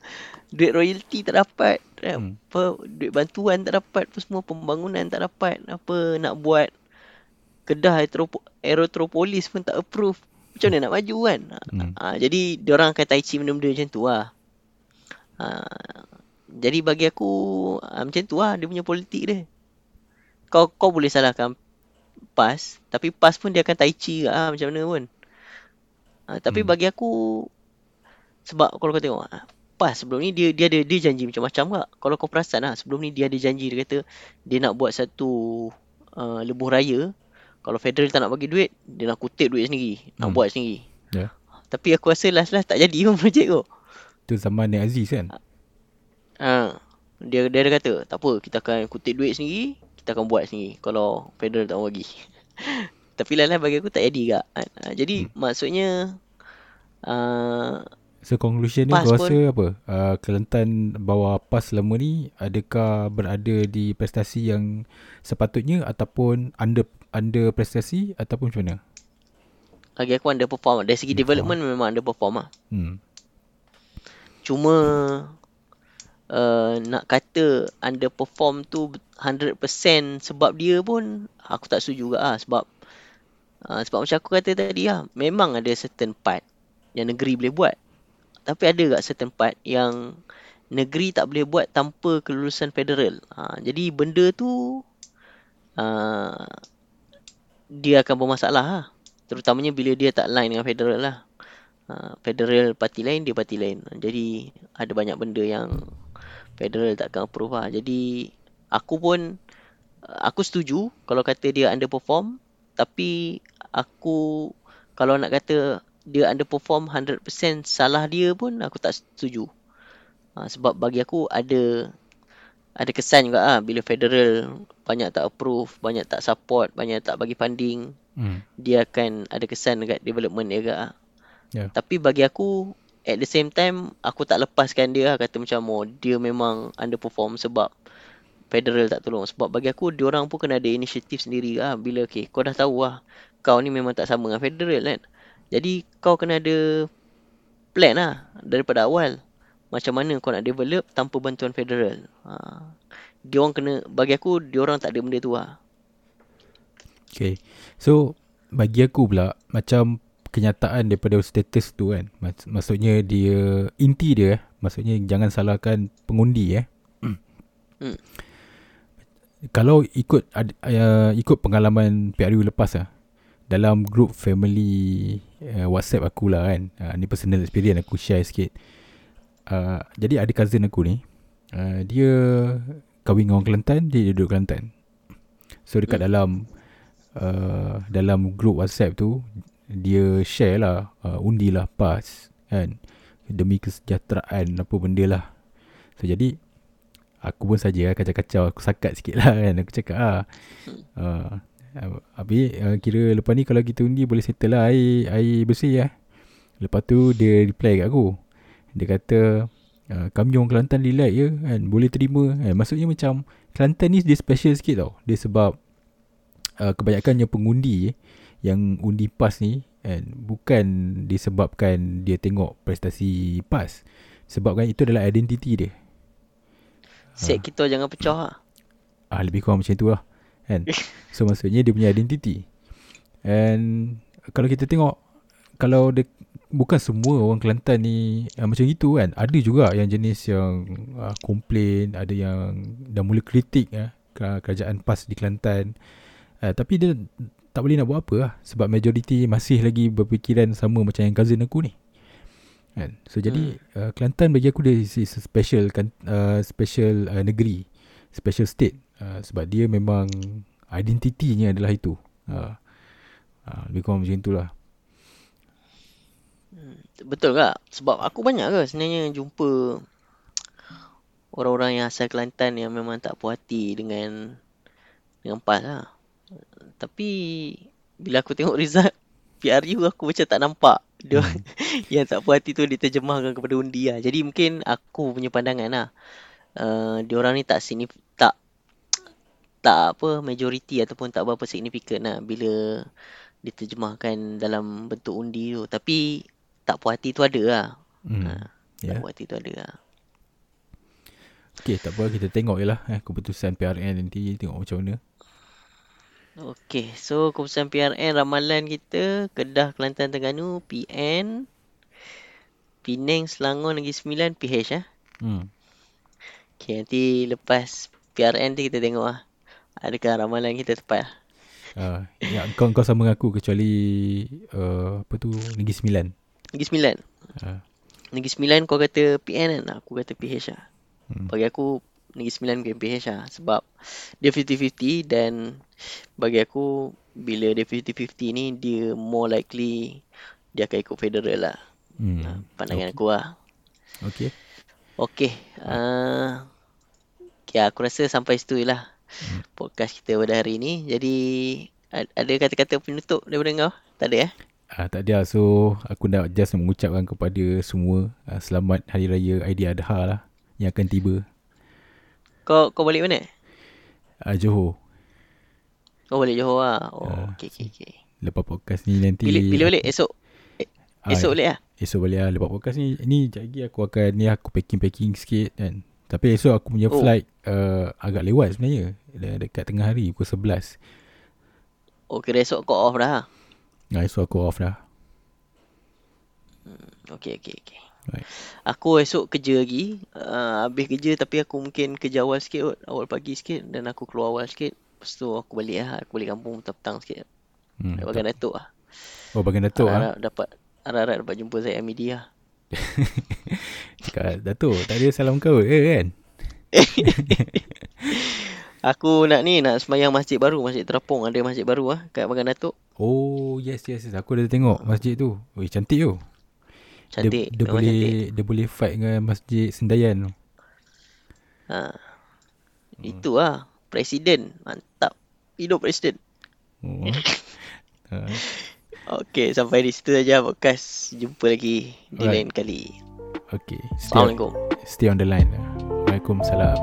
duit royalty tak dapat, eh, Hmm. apa duit bantuan tak dapat, apa semua pembangunan tak dapat, apa nak buat kedah aeropo- aerotropolis pun tak approve. Macam mana nak maju kan? Hmm. Ha, jadi orang akan tai chi benda-benda macam tu lah. Ha, jadi bagi aku ha, macam tu lah dia punya politik dia. Kau kau boleh salahkan PAS, tapi PAS pun dia akan tai chi juga lah, macam mana pun. Ha, tapi Hmm. bagi aku sebab kalau kau tengok ah, PAS sebelum ni dia dia ada dia janji macam-macam kak. Kalau kau perasan lah sebelum ni dia ada janji dia kata dia nak buat satu uh, lebuh raya. Kalau federal tak nak bagi duit, dia nak kutip duit sendiri, nak Hmm. buat sendiri. Ya. Tapi aku rasa last-last tak jadi pun projek tu. Tu zaman Nek Aziz kan? Ha. Dia dia ada kata, tak apa, kita akan kutip duit sendiri, kita akan buat sendiri kalau federal tak mau bagi. Tapi last-last bagi aku tak jadi kak. Ha, jadi Hmm. maksudnya uh, So conclusion ni kau pun- rasa apa? Uh, Kelantan bawa PAS selama ni adakah berada di prestasi yang sepatutnya ataupun under under prestasi ataupun macam mana? bagi aku underperform. Dari segi development memang underperform lah. Hmm. Cuma uh, nak kata underperform tu 100% sebab dia pun aku tak setuju juga lah sebab uh, sebab macam aku kata tadi lah memang ada certain part yang negeri boleh buat tapi ada tak certain part yang negeri tak boleh buat tanpa kelulusan federal. Uh, jadi benda tu uh, dia akan bermasalah lah. Terutamanya bila dia tak line dengan federal lah. Uh, federal parti lain dia parti lain. Jadi ada banyak benda yang federal takkan approve lah. Jadi aku pun aku setuju kalau kata dia underperform. Tapi aku kalau nak kata dia underperform 100% salah dia pun aku tak setuju uh, sebab bagi aku ada ada kesan juga ah bila federal banyak tak approve, banyak tak support, banyak tak bagi funding, Hmm. dia akan ada kesan dekat development dia agak ah. Ya. Tapi bagi aku at the same time aku tak lepaskan dia lah kata macam oh dia memang underperform sebab federal tak tolong sebab bagi aku dia orang pun kena ada inisiatif sendiri lah bila okay kau dah tahu lah kau ni memang tak sama dengan federal kan. Jadi kau kena ada plan lah daripada awal macam mana kau nak develop tanpa bantuan federal. Ha. Dia orang kena bagi aku dia orang tak ada benda tu lah. Okay. So bagi aku pula macam kenyataan daripada status tu kan. Mak- maksudnya dia inti dia eh. Maksudnya jangan salahkan pengundi eh. Hmm. Kalau ikut uh, ikut pengalaman PRU lepas lah dalam group family uh, WhatsApp aku lah kan. Uh, ni personal experience aku share sikit. Uh, jadi ada cousin aku ni. Uh, dia kahwin dengan orang Kelantan, dia duduk Kelantan. So dekat Hmm. dalam uh, dalam group WhatsApp tu dia share lah uh, undilah PAS kan demi kesejahteraan apa benda lah. So jadi aku pun saja lah kacau-kacau aku sakat sikit lah kan aku cakap ah uh, Habis uh, kira lepas ni kalau kita undi boleh settle lah air, air bersih lah. Lepas tu dia reply kat aku. Dia kata uh, kami orang Kelantan delight je kan boleh terima kan. Maksudnya macam Kelantan ni dia special sikit tau. Dia sebab uh, kebanyakannya pengundi eh, yang undi PAS ni kan bukan disebabkan dia tengok prestasi PAS. Sebabkan itu adalah identiti dia. Set kita jangan pecah lah. Ah lebih kurang macam tu lah kan. So maksudnya dia punya identiti. And kalau kita tengok kalau dia bukan semua orang Kelantan ni uh, macam itu kan. Ada juga yang jenis yang uh, komplain, ada yang dah mula kritik uh, kerajaan PAS di Kelantan. Uh, tapi dia tak boleh nak buat apa lah sebab majoriti masih lagi berfikiran sama macam yang cousin aku ni. Kan? So jadi uh, Kelantan bagi aku dia is is a special kan uh, special uh, negeri, special state uh, sebab dia memang identitinya adalah itu. Uh, uh, lebih kurang macam itulah. Betul tak? Sebab aku banyak ke sebenarnya jumpa orang-orang yang asal Kelantan yang memang tak puas hati dengan dengan PAS lah. Tapi bila aku tengok result PRU aku macam tak nampak dia Hmm. yang tak puas hati tu diterjemahkan kepada undi lah. Jadi mungkin aku punya pandangan lah. Uh, diorang ni tak signif tak tak apa majoriti ataupun tak berapa signifikan lah bila diterjemahkan dalam bentuk undi tu. Tapi tak puas hati tu ada lah. Hmm. Ha, Ya. Tak puas hati tu ada lah. Okay, tak apa kita tengok je lah eh, keputusan PRN nanti tengok macam mana. Okey, so keputusan PRN ramalan kita Kedah, Kelantan, Terengganu, PN Penang, Selangor, Negeri Sembilan, PH eh. Hmm. Okey, nanti lepas PRN tu kita tengok lah Adakah ramalan kita tepat. Uh, ya, kau kau sama dengan aku kecuali uh, apa tu Negeri Sembilan. Negeri Sembilan Uh, Negeri Sembilan kau kata PN kan? Aku kata PH lah. Hmm. Bagi aku Negeri Sembilan bukan PH lah. Sebab dia 50-50 dan bagi aku bila dia 50-50 ni dia more likely dia akan ikut federal lah. Hmm. Hmm. Pandangan aku lah. Okay. Okey. Uh, okay, aku rasa sampai situ je lah. podcast kita pada hari ni. Jadi ada kata-kata penutup daripada kau? Tak ada eh? Ah, tak ada so aku nak just mengucapkan kepada semua ah, selamat hari raya Aidiladha lah yang akan tiba. Kau kau balik mana? Ah, Johor. Kau balik Johor lah. Oh, Ah, okey okey okey. Lepas podcast ni nanti Bila bila balik? Esok. Ah, Esok balik lah. Esok balik lah Lepas podcast ni Ni sekejap lagi aku akan Ni aku packing-packing sikit kan Tapi esok aku punya Oh. flight uh, Agak lewat sebenarnya De- Dekat tengah hari Pukul 11 Oh, kira esok kau off dah. Nah, esok aku off dah Okey okey okey. Right. Aku esok kerja lagi. Uh, habis kerja tapi aku mungkin kerja awal sikit kot. Awal pagi sikit dan aku keluar awal sikit. Lepas tu aku balik lah. Aku balik kampung petang-petang sikit. hmm. Hmm, Bagian Datuk lah. Oh bagian Datuk ah. Harap dapat harap-harap dapat jumpa saya Amidi lah. Cakap Datuk tak ada salam kau ke kan Aku nak ni nak semayang masjid baru, masjid terapung ada masjid baru ah kat Bagan Datuk. Oh yes yes, yes. Aku dah tengok masjid tu Weh cantik tu Cantik. Dia, dia boleh cantik. Dia boleh fight dengan masjid Sendayan tu Ha. Itu lah presiden. Mantap. Hidup presiden. oh. ah. Okey, sampai di situ saja podcast. Jumpa lagi di Alright. lain kali. Okay stay on, Assalamualaikum. stay on the line Waalaikumsalam